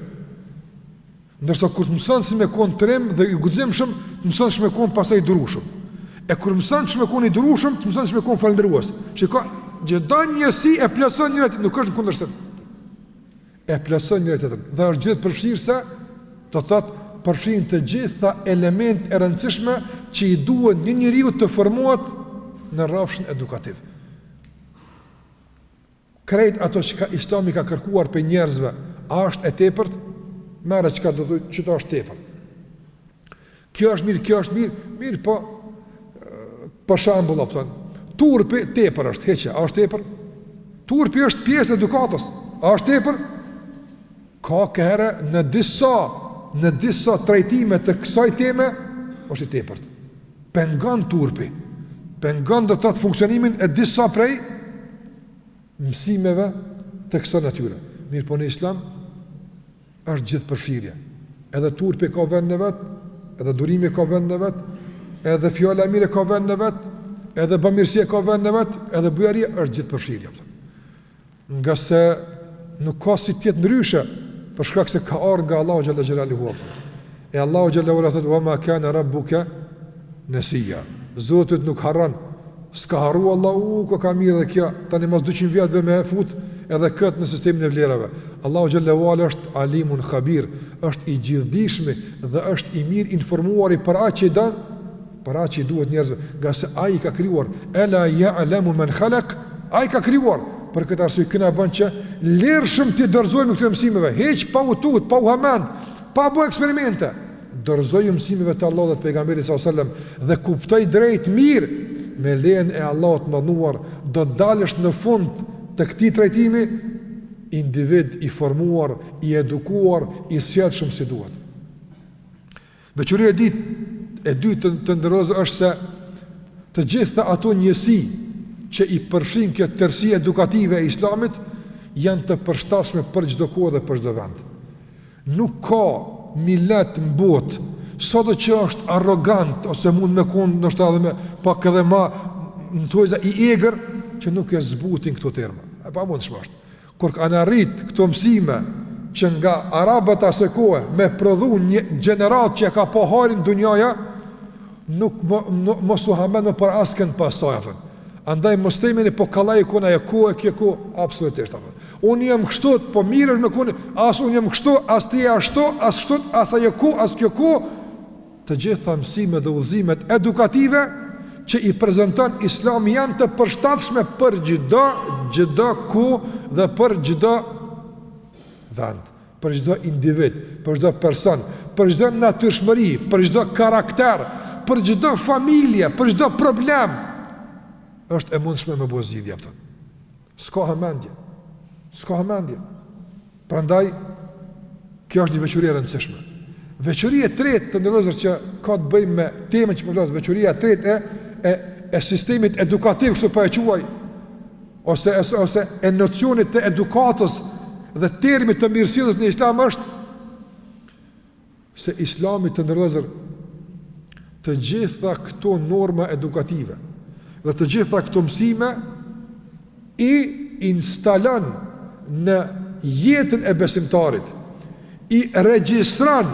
Ndërsa kur të mëson si me kon trim dhe i guximshëm, të mëson si me kon pastaj i durushëm. E kur mëson si me kon i durushëm, të mëson si me kon falënderues. Shiko, çdo njësi e plotëson njëra tjetrën, nuk është në kundërshtim. E plotëson njëra tjetrën. Dhe është gjithëpërfshirëse, do të thotë, përfshin të gjitha elementet e rëndësishme që i duhen një njeriu të formohet në rrafshin edukativ. Krejt ato çka Islami ka kërkuar prej njerëzve, a është e tepërt? Merre çka do që është tepërt. Kjo është mirë, kjo është mirë, mirëpo për shembull, apo thon, turpi tepër është, heqe, a është tepër? Turpi është pjesë e edukatës, a është tepër? Ka nganjëherë në disa, në disa trajtime të kësaj teme, është i tepërt. Pengon turpi, pengon do të thotë funksionimin e disa prej mësimeve të kësaj natyre. Mirëpo në islam, është gjithëpërfshirje. Edhe turpi ka vendin e vet, edhe durimi ka vendin e vet, edhe fjala e mirë ka vendin e vet, edhe bamirësia ka vendin e vet, edhe bujaria, është gjithëpërfshirje. Përfshirje. Nga se nuk ka si t'jetë ndryshe, për shkak se ka ardhë nga Allahu Xhelle Xhelaluhu. E Allahu Xhelle ue ala thotë, wa ma kane rabbuke nësija. Zoti yt nuk harron, s'ka harru Allahu, u, ka kon mirë edhe kjo, tani mas 200 vjetëve me e fut edhe këtë në sistemin e vlerave. Allahu Xhelle ue ala është alimun khabir, është i gjithëdijshmi dhe është i mirinformuari për atë që i danë, për atë që i duhet njerëzve, nga se ai i ka krijuar, ela ya'lamu man khalaq, ai ka krijuar. Për këtë arsye kjo na bën që lirshëm t'i dorëzohemi këtyre mësimeve, hiç pa u tut, pa u hamend, pa bo eksperimente. Dorëzoju mësimeve të Allahut dhe të pejgamberit sallallahu alajhi wasallam dhe kuptoji drejt mirë me lejen e Allahut të madhëruar do të dalësh në fund të këtij trajtimi individ i formuar, i edukuar, i sjellshëm si duhet. Veçoria e dytë e dytë të nderuar vëllezër është se të gjitha ato njësi që i përfshin kjo tërësi edukative e islamit janë të përshtatshme për çdo kohë dhe për çdo vend. Nuk ka milet në botë sado që është arrogant ose mund me kon ndoshta edhe më pak edhe ma në thonjëza i egër që nuk e zbutin këto terma. E pamundshme asht. Kur kanë arrit këto mësime që nga arabët e asaj kohe me prodhu një gjeneratë që e ka pa hajrin dunjaja, nuk më, më, mos u hamend më për askën pasaj, apëtën. Andaj mos thoni po ka qenë ajo kohë e kjo kohë, absolutisht, apëtën. Unë jam kështu, po mirë është me kon, as unë jam kështu, as ti je ashtu, as kështu, as ajo kohë, as kjo kohë, Të gjitha mësimet dhe udhëzimet edukative që i prezanton Islami janë të përshtatshme për çdo çdo kohë dhe për çdo vend, për çdo individ, për çdo person, për çdo natyrshmëri, për çdo karakter, për çdo familje, për çdo problem është e mundshme me bo zgjidhje ato. S'ka hamendje. S'ka hamendje. Prandaj kjo është një veçori e rëndësishme. Veçoria e tretë të nderuar vëllezër që ka të bëjë me temën që po flas, veçoria e tretë e e e sistemit edukativ, kështu po e quaj, ose ose, ose e nocionit të edukatës dhe termit të mirësjelljes në Islam është se Islami të nderuar vëllezër të gjitha këto norma edukative dhe të gjitha këto mësime i instalon në jetën e besimtarit i regjistron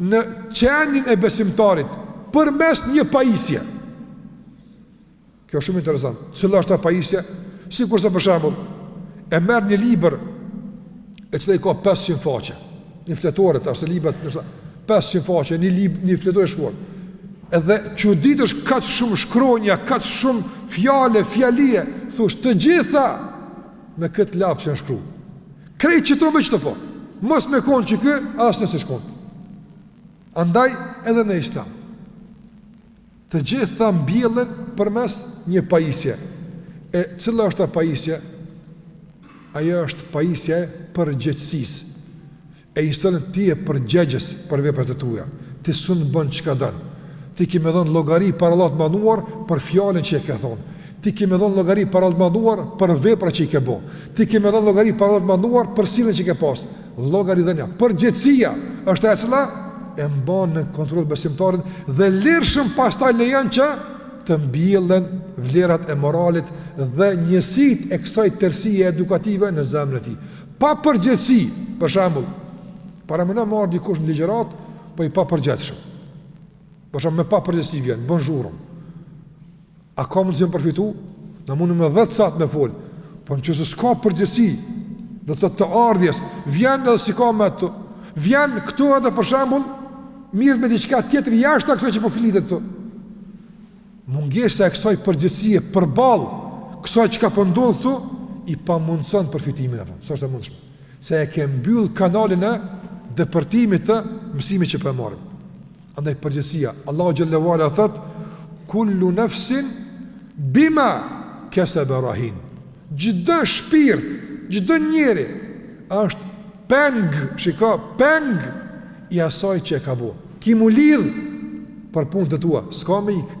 në qenien e besimtarit përmes një pajisje Kjo është shumë interesant. Cila është ajo pajisje? Sikurse për shembull, e merr një liber e cila i ka 500 faqe, një fletore të ashtë libet, 500 faqe, një, lib, një fletore shkruar. Edhe çuditesh kaq shumë shkronja, kaq shumë fjalë, fjali, thush të gjitha me këtë laps janë shkru. Krejt qëto me qëto, po mos me konë qëky, asnjë s'e shkron. Andaj edhe në islam. Të gjitha mbjellen përmes një pajisje. E cila është ajo pajisje? Ajo është pajisja e përgjegjësisë. E n'islam ti je përgjegjës për veprat e tua. Ti s'un bën çka don. Ti ke me dhënë llogari para Allahut madhnuar për fjalën që e ke thonë. Ti ke me dhënë llogari para Allahut madhnuar për veprat që i ke bërë. Ti ke me dhënë llogari para Allahut madhnuar për sjelljen që ke pas. Llogaridhënia, përgjegjësia është ajo e cila e mban në kontroll besimtarin dhe lirshëm pastaj lejon që të mbjellen vlerat e moralit dhe njësitë e kësaj tërësie edukative në zemrën e tij. Pa përgjegjësi, për shembull, paramendo m'ardh dikush në ligjëratë, po i papërgjegjshëm. Për shembull, me papërgjegjësi vjen, bën zhurmë. A ka mundësi me përfitu? Na mundemi 10 sahat me fol Po në qoftë se s'ka përgjegjësi, do t'thotë, ardhjes Vjen edhe s'i ka mendt Vjen këtu edhe për shembull Merret me diçka tjetër jashta kësoj që po flitet këtu Mungesa e kësoj përgjegjësie përballë Kësoj çka po ndodh këtu Ia pamundëson përfitimin e po S'është e mundshme Se e ke mbyll kanalin e Depërtimit të mësimit që po e marrim Andaj përgjegjësia, Allahu Xhel-le ue ala thotë, kullu nefsin bima kesebet rehin. Çdo shpirt, çdo njeri, është peng, shiko, peng, i asaj që e ka bo. Ki m'u lidh për punët e tua, s'ka me ikë.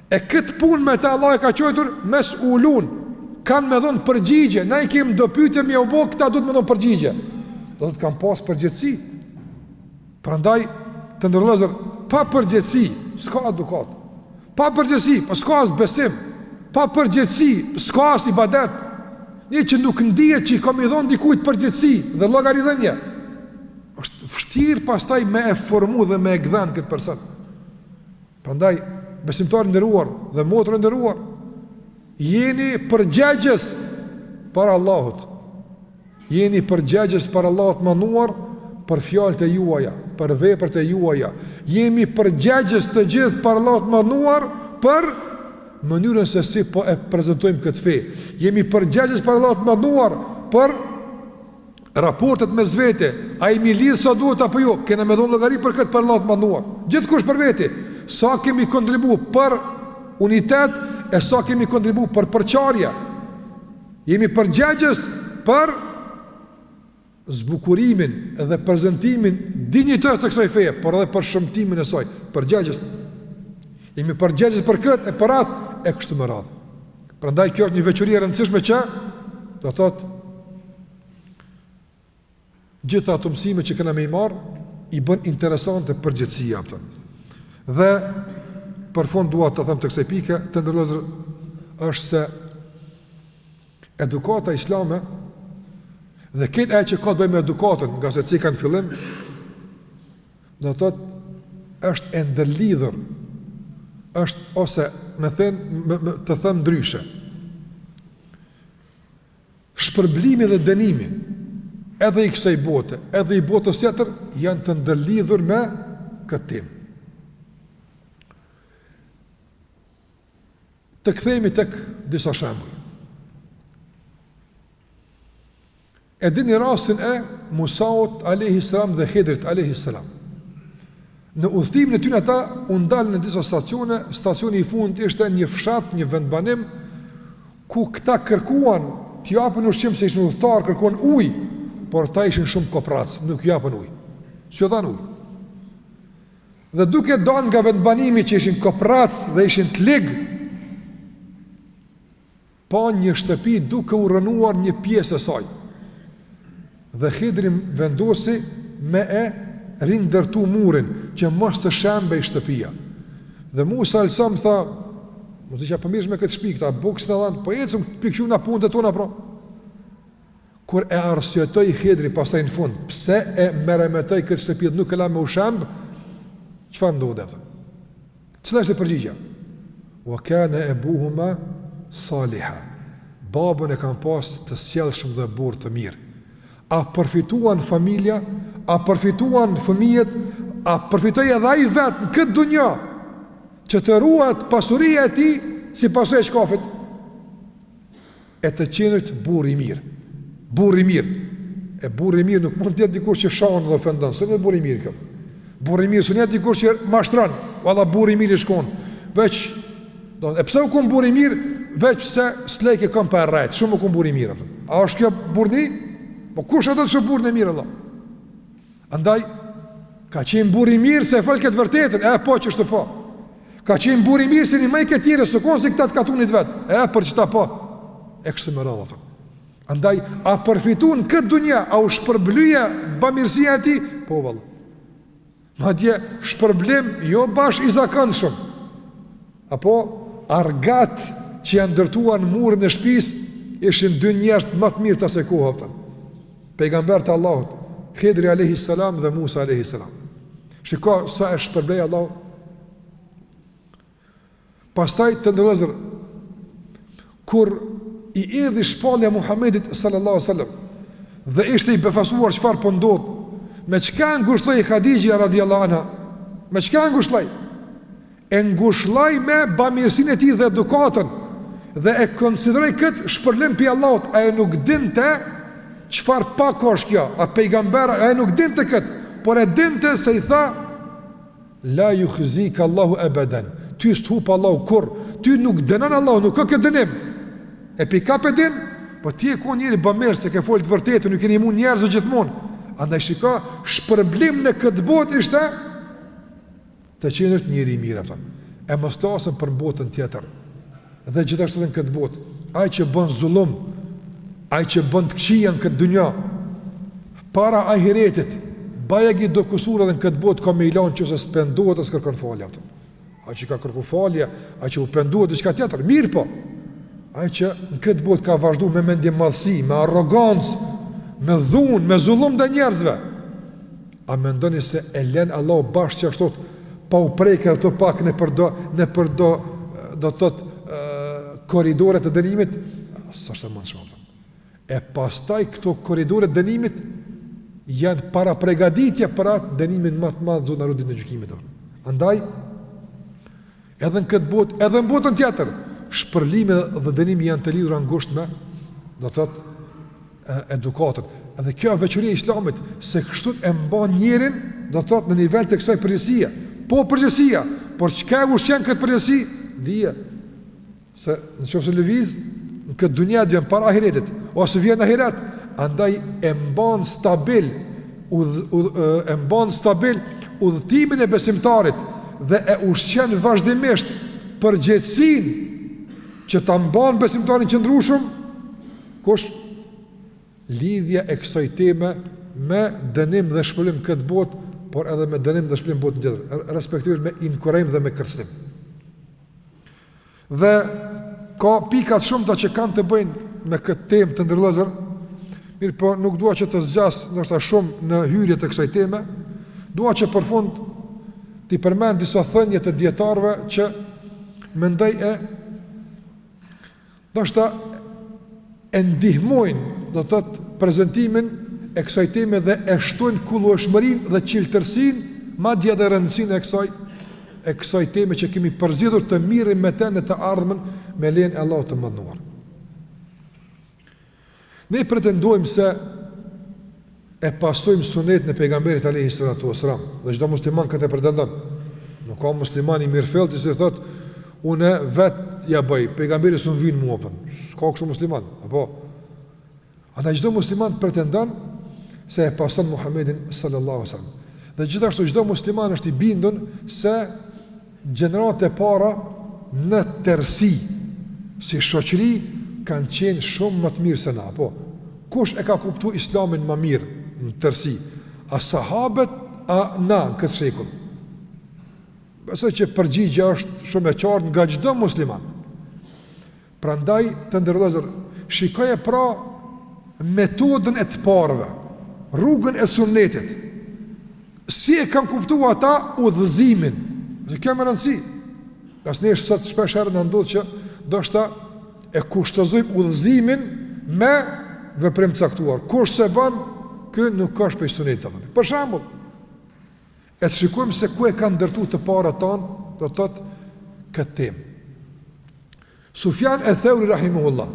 E këtë punë me ta Allahu e ka quajtur mes'ulun, kanë me dhënë përgjigje, na i kemi do pyetje me u bo, këta duhet me dhënë përgjigje. Do të thotë kanë pasë përgjegjësi. Prandaj, të nderuar vëllezër, pa përgjegjësi, s'ka edukatë. Pa përgjegjësi, pa po s'ka as besim. Pa përgjegjësi, s'ka as ibadet. Një që nuk ndihet që i kam me dhënë dikujt përgjegjësi dhe llogaridhënie, është vështirë pastaj me e formu dhe me e gdhend këtë person. Prandaj, besimtar i nderuar dhe motër e nderuar, jeni përgjegjës para Allahut, jeni përgjegjës para Allahut madhnuar për fjalët e juaja, për veprat e juaja, jemi përgjegjës të gjithë para Allahut madhnuar për mënyrën se si po e prezentojmë këtë fe, jemi përgjegjës para Allahut madhnuar për Raportet mes vete, a jemi lidhë sa duhet apo jo, kena me dhonë llogari për këtë për Allahun e madhëruar. Gjithkush për vete, sa kemi kontribu për unitet, e sa kemi kontribu për përçarje. Jemi përgjegjës për zbukurimin dhe prezentimin dinjitoz të kësaj feje, por edhe për shëmtimin e saj, përgjegjës. Jemi përgjegjës për këtë e për atë, e kështu me radhë. Prandaj kjo është një veçori e rëndësishme që, do thotë, Gjitha ato mësime që kena me i marrë, i bën interesante përgjegjësia, kupton. Dhe, për fund dua të them të kësaj pike, të ndërlidhur është se edukata islame dhe këtë e që ka të bëjë me edukatën ngase ceka në fillim, do të thotë është e ndërlidhër, është ose me thënë, me, me, të them ndryshe. Shpërblimi dhe dënimi, edhe i kësaj bote, edhe i botës tjetër, janë të ndërlidhur me këtë temë. Të kthehemi tek disa shembuj. E dini rastin e Musaut alayhi salam dhe Hidrit alayhi salam. Në udhëtimin e tyre ata u ndalën në disa stacione, stacioni i fundit ishte një fshat, një vendbanim Ku këta kërkuan t'i japin ushqim se ishin udhëtarë, kërkuan ujë, por ata ishin shumë koprracë, nuk japin ujë. S'ju dhanë ujë. Dhe duke dalë nga vendbanimi që ishin koprracë dhe ishin të ligë, pa një shtëpi duke u rrënuar një pjesë e saj. Dhe Hidri vendosi me e rindërtu murin, që mos të shembej shtëpia. Dhe Musa alsam tha, Mos, ça po merresh me këtë shpi, këta bukë s'na dhanë, po ecim t'i këqyrim punët e tona, pra. Kur e arsyetoi Hidri pastaj në fund, pse e meremetoi këtë shtëpi nuk e la me u shembë, çfarë ndodhi, kupton? Cila është përgjigja? Wa kana abuhuma saliha. Babën e kanë pas të sjellshëm dhe burrë të mirë. A përfituan familja? A përfituan fëmijët? A përfitoi edhe ai vetë në këtë dunja që të ruhet pasuria e tij si pasojë e çkafit? E të qenërit burrë i mirë. Burrë i mirë. E burrë i mirë nuk mund të jetë dikush që shan dhe ofendon. S'është burrë i mirë ky. Burrë i mirë s'është dikush që mashtron. Valla burrë i mirë shkon. Veç e pse u kum burrë i mirë, veç pse s'lejke kon pa e rrejt. Shumë u kum burrë i mirë. A është kjo burrni? Po kush do të thotë burrë i mirë Allah? Andaj, ka qenë burrë i mirë se e fol të vërtetën, e po që është po. Ka qenë burrë i mirë se ndihmojke tjerët, s'u kon si këta të katunit vet, e për që ta po. E kështu me radhë, aton. Andaj, a përfitu në këtë dunja, a u shpërblye bamirësia e tij? Po, valla. Madje, shpërblim, jo bash i zakonshëm. A po, argat që ia kanë ndërtu murin e shpisë, ishin dy njerës ma të mirët e asaj kohe, aton. Pejgamberë të Allahut, Hidri Alejhi Selam dhe Musa Alejhi Selam. Shiko sa e shpërbleu Allahu. Pastaj të nderuar vëllezër, kur i erdi shpallja Muhammedit sallallahu alejhi ve selem, dhe ishte i befasuar çfarë po ndodh, me çka e ngushlloi Hadixhja radiallahu anha, me çka e ngushlloi, E ngushëlloi me bamirësinë e tij dhe edukatën dhe e konsideroi këtë shpërblim pi Allahut, ajo nuk dinte çfarë po kokshë kjo, a pejgamberi, ajo nuk dinte këtë, por e dinte se i tha la juhzika Allahu ebeden, ty s'të hup Allahu kurrë, ty nuk t'dënon Allahu, nuk koke dënim. E pi kah e din, po ti je kon njeri bamirës, e ke fol të vërtetën, u ke ndihmu njerëzve gjithmonë. Andaj shiko, shpërblim në këtë botë ishte Të qenërit njeri i mirë, aton. E mos flasim për botën tjetër. Dhe gjithashtu edhe në këtë botë, ai që bën zullum, ai që bën të këqija në këtë dunja, para ahiretit, bajagi do kusure edhe në këtë botë ka me i la në qoftë se s'pendohet as kërkon falje. Ai që ka kërku falje, ai që u pendu është diçka tjetër, mirëpo ai që në këtë botë ka vazhdu me mendjemadhësi, me arrogancë, me dhunë, me zullum ndaj njerëzve. A mendoni se e len Allahu bash qashtu pa u prek edhe pak nëpër do nëpër do do të thotë korridore të dënimit? S'është e mundshme. E pastaj këto korridore të dënimit janë parapregaditje për atë dënimin ma të madh, Zoti na rujt, në Ditën e Gjykimit. Andaj Edhe në këtë botë, edhe në botën tjetër, shpërblimi dhe dënimi janë të lidhura ngushtë me, do të thotë, edukatën. Dhe kjo është veçori e Islamit, se kështu e mban njeriun, do të thotë, në nivel të kësaj përgjegjësie. Po përgjegjësia, por çka e ushqen këtë përgjegjësi? Dije. Se në qoftë se lëviz në këtë dunja gjen para ahiretit, ose vjen në ahiret, andaj e mban stabil, u, u, e mban stabil udhëtimin e besimtarit dhe e ushqen vazhdimisht përgjegjësinë që ta mban besimtarin të qëndrueshëm, kush lidhja e kësaj teme me dënim dhe shpërblim në këtë botë, por edhe me dënim dhe shpërblim në botën tjetër, respektivisht me inkurajim dhe me kërcnim. Dhe ka pika të shumta që kanë të bëjnë me këtë temë të nderuar vëllezër, mirëpo nuk dua që të zgjas ndoshta shumë në hyrje të kësaj teme, dua që për fund t'i përmend disa thënje të dijetarëve që mendoj e Ndoshta e ndihmojnë, do të thotë, prezantimin e kësaj teme dhe e shtojnë kullueshmërinë dhe çiltërsinë, madje edhe rëndësinë e kësaj e kësaj teme që kemi përzgjedhur të merremi me të në të ardhmen me lejen e Allahut të Madhëruar. Ne pretendojmë se e pasojmë sunetin e pejgamberit alejhi salatu vesselam, dhe çdo musliman këtë e pretendon. Nuk ka musliman i mirëfilltë që të thotë unë vet ja bëj, pejgamberi s'më vyn mua, apo. S'ka kështu musliman, apo? Andaj çdo musliman pretendon se e pason Muhamedin sallallahu alaihi wasallam. Dhe gjithashtu çdo musliman është i bindun se Gjeneratat e para në tërësi si shoqëri kanë qenë shumë më të mirë se na, apo? Kush e ka kuptu Islamin më mirë në tërësi, a sahabët a na në këtë shekull? Besoj që përgjigja është shumë e qartë nga çdo musliman. Prandaj, të nderuar vëllezër, shikoje pra metodën e të parëve, rrugën e Sunnetit. Si e kanë kuptu ata udhëzimin? Dhe kjo me rëndësi. Pas ne sot shpeshherë na ndodh që ndoshta e kushtëzojmë udhëzimin me veprim të caktuar. Kush s'e bën, ky nuk është prej Sunnetit. Për shembull, E të shikojmë se ku e kanë ndërtu të parët tanë, do të thotë këtë temë. Sufjan eth-Theuri Rahimehullah,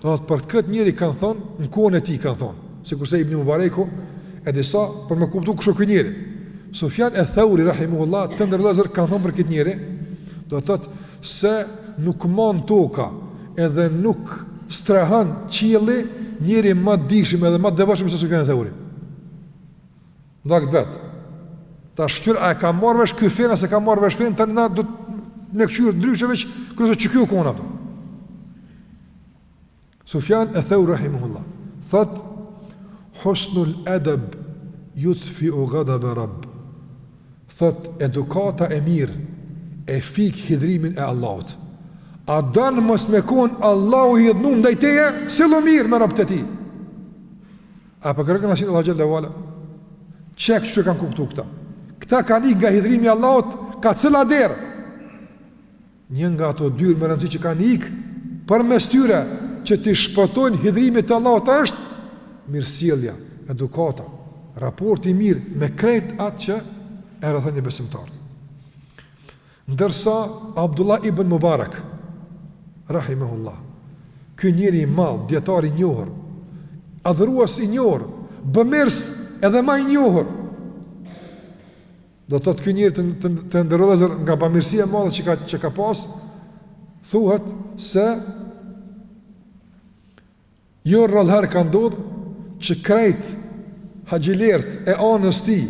do të thotë për këtë njeri kanë thonë, në kohën e tij kanë thonë, sikurse Ibni Mubareku, e disa për me kuptu kush o ky njeri. Sufjan eth-Theuri Rahimehullah, të nderuar vëllezër kanë thonë për këtë njeri, do të thotë se nuk mon toka edhe nuk strehon qielli njeri ma t'dijshëm edhe ma t'devotshëm se Sufjan eth-Theuri. Ndakt vet. Tash kqyr a e ka marr vesh ky fenë a s'e ka marr vesh fenë, tani na do me kqyr ndryshe veç kurse çu kjo kona ato. Sufjan eth-Theuri rahimehullah. Thot husnul adab yutfiu ghadaba rabb. Thot edukata e mirë e fik hidhërimin e Allahut. A don mos me kon Allahu i idhnu ndaj teje, sillu mirë me robt e tij. A për kërëkën asit Allah Xhele ve ala? Qe kështu e kanë kuptu këta? Këta kanë ik nga hidhërimi i Allahut, ka cila derë? Një nga ato dyer me rëndësi që kanë ikë, përmes tyre që t'i shpëtojnë hidhërimit të Allahut është, mirësjellja, edukata, raporti i mirë me krejt atë që e rrethon një besimtar. Ndërsa Abdullah ibn Mubarak rahimehullah, ky njeri i madh, dietar i njohur, adhurues i njohur, bëmirës edhe ma i njohur. Do të thotë ky njeri të, të, të ndërrozur nga bamirësia e madhe që ka që ka pas, thuhet se Jo rrallë herë ka ndodhë që krejt haxhilertë e anës tij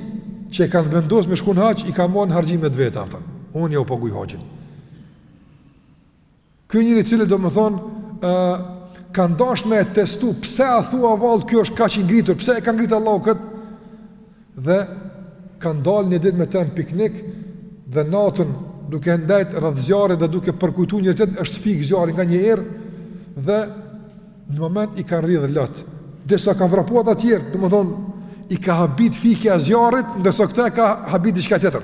që e kanë vendos me shku në haxh i ka marrë në harxhimet e veta, apton. Unë jau paguaj haxhin. Ky njeri i cili domethanë kanë dasht me e testu pse a thua vallë ky është kaq i ngritur, pse e ka ngrit Allahu kët? Dhe kanë dalë një ditë me të në piknik dhe natën duke ndejt rreth zjarrit dhe duke përkujtu njëri-tjetrin është fik zjarri nga një erë dhe në moment i kanë rridhë lotët. Derisa kanë vrapu të tjerët, domethënë i ka habit fikja e zjarrit, ndërsa këtë e ka habit diçka tjetër.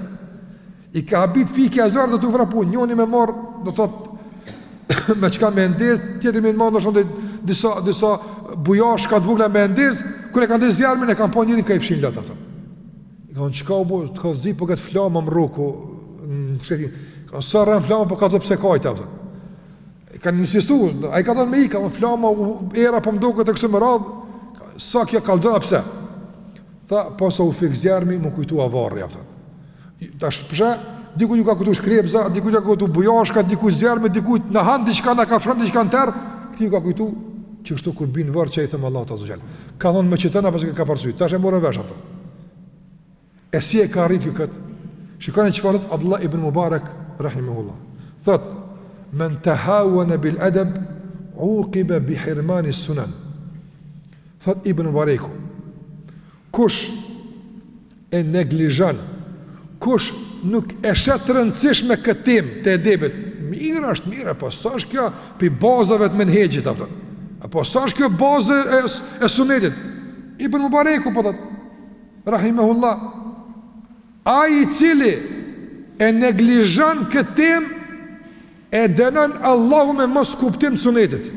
I ka habit fikja e zjarrit dhe tu vrapu, njoni me marrë, do të thotë, me çka me ndez, tjetri me marrë në shumë dhe disa, disa bujashka të vogla me ndez, kur e kanë ndez zjarmin e kanë pa njerin kah i fshin lotët, apton. I kanë çka u bo, të ka zi për po këtë flama më rroku, në shketin, ka në sërën flamë por s'po kallzon pse kajti, apton. Kanë insistu, ai ka thënë më ka hi flama, era po më duket e kështu me radhë, s'a kjo, kallxona pse? Tha, posa u fik zjarmi, m'u kujtu varri, apton. Tash p.sh. dikujt ju ka kujtu shkrepsa, dikujt ju ka kujtu bujashka, dikujt zjarmi, dikujt na han diçka na kafshon diçka në terr, këtij ju ka kujtu që kështu kur bi n'varr çka i them Allahut azze ve xhel. Ka thënë me çetën apo se ka parasysh. Tash e morën vesh, apton. E si e ka arrit ky këtë? Shikoni çfarë thotë Abdullah ibn Mubarak rahimahullah. Thot: "Men tahawana bil adab uqiba bi hirmani sunan." Thot Ibn Mubareku, kush e neglizhon, kush nuk e sheh të rëndësishme këtë temë të edebit, mirë është, mirë, apo s'është kjo prej bazave të menhexhit, apton, apo s'është kjo bazë e, e sunetit, Ibn Mubareku po thotë Rahimehullah, Ai i cili e neglizhon këtë temë e dënon Allahu me moskuptim të sunetit.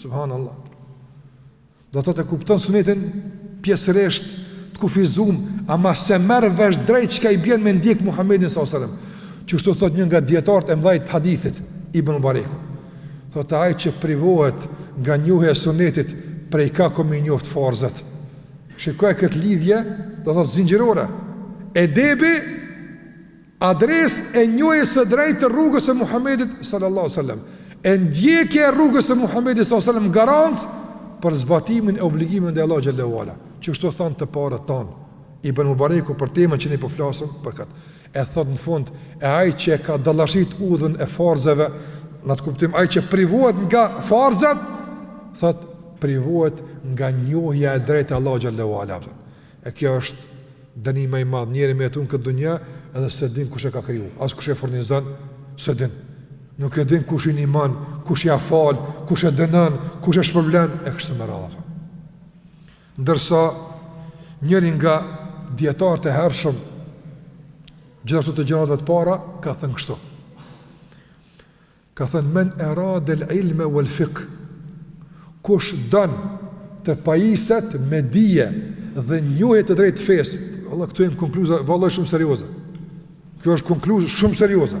Subhanallah. Do të thotë e kupton sunetin pjesërisht të kufizum, ama s'e merr vesh drejt çka i bjen me ndjek Muhamedin sallallahu alajhi wasallam. Qështu thotë një nga dietarët e mdhaj të hadithit Ibn Mubareku. Thotë ai që privohet nga njohja e sunetit prej kah ka me i njoft farzat. Shikoje këtë lidhje, do thotë zinxhirore. Edebi adresë e njohjes së drejtë të rrugës së Muhamedit sallallahu alaihi wasallam. E ndjekja e rrugës së Muhamedit sallallahu alaihi wasallam garancë për zbatimin e obligimeve ndaj Allahut xhel-le ve ala. Qekështu thanë të parët tanë. Ibn Mubareku për temën që ne po flasim për këtë. e thotë në fund, e ai që e ka lëshu udhën e farzeve, në atë kuptim ai që privohet nga farzat, thotë privohet nga njohja e drejtë e Allahu xhelle ue ala. E kjo është dënimi ma i madh, njeri me jetu n'këtë dynja edhe s'e din kush e ka kriju, as kush e furnizon, s'e din. Nuk e din kush i nimon, kush ia fal, kush e dënon, kush e shpërblen e kështu me radhë. Ndërsa njëri nga dijetarët e hershëm gjithashtu të gjeneratave të para ka thënë kështu. Ka thënë men erade el ilme uel fikh. Kush don të pajiset me dije dhe njohje të drejtë të fesë, këtu janë konkluza valla shumë serioze. Kjo është konkluzë shumë serioze.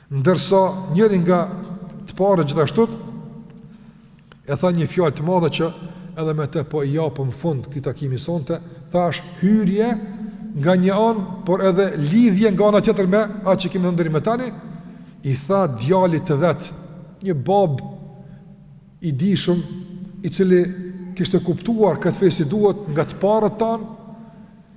Ndërsa njëri nga të parët gjithashtu e tha një fjalë të madhe që edhe me të po i japëm fund këtij takimi sonte, thash hyrje nga një anë, por edhe lidhje nga ana tjetër me atë që kemi thanë deri më tani, i tha djalit të vet, një babë i dijshëm, i cili kishte kuptuar këtë fe si duhet nga të parët tanë,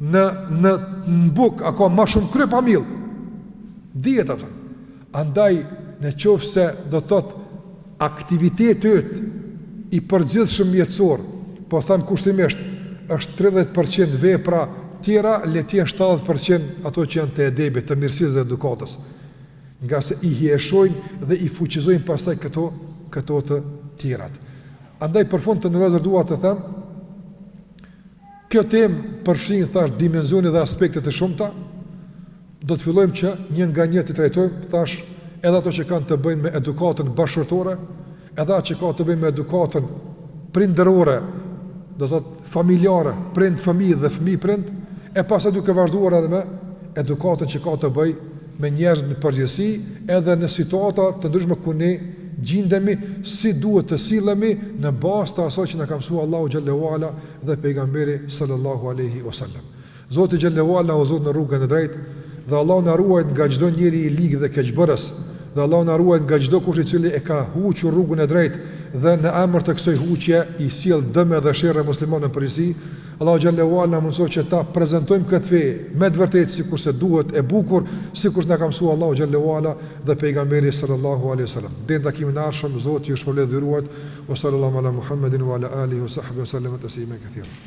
në në në bukë a ka ma shumë krypë a miell. Dihet ajo. Andaj në qoftë se do të thotë aktiviteti yt i përgjithshëm jetësor, po them kushtimisht, është 30% vepra tjera, le të jenë 70% ato që janë të edebit, të mirësisë dhe edukatës. Ngase i hijeshojnë dhe i fuqizojnë pastaj këto këto të tjerat. Andaj për fund të nderuar dua të them Kjo temë përfshin thash dimensione dhe aspekte të shumta. Do të fillojmë që një nga një t'i trajtojmë thash edhe ato që kanë të bëjnë me edukatën bashkëshortore, edhe ato që kanë të bëjnë me edukatën prindërore, do të thotë familjare, prind fëmijë dhe fëmijë prind, e pastaj duke vazhduar edhe me edukatën që ka të bëjë me njerëzit në përgjithësi edhe në situata të ndryshme ku ne gjindemi si duhet të sillemi në bazë të asaj që na ka mësua Allahu xhelle ue ala dhe pejgamberi sallallahu alaihi wasallam. Zoti xhelle ue ala na udhëzoftë në rrugën e drejtë dhe Allahu na ruajtë nga çdo njeri i lig dhe keqbërës dhe Allahu na ruajtë nga çdokush i cili e ka huqur rrugën e drejtë dhe në emër të kësaj huqje i sjell dëme dhe sherre muslimanëve në përgjithësi. Allahu xhelle ue ala na mundësoftë që ta prezantojmë këtë fe me të vërtetë sikurse duhet e bukur, sikurse na ka mësu Allahu xhelle ue ala dhe pejgamberi sallallahu alaihi wasallam. Deri n'takimin e ardhshëm, Zoti ju shpërbleftë dhe ju ruajtë. Wa sallallahu ala Muhammedin wa ala alihi wa sahbihi wa sallam taslima kathira.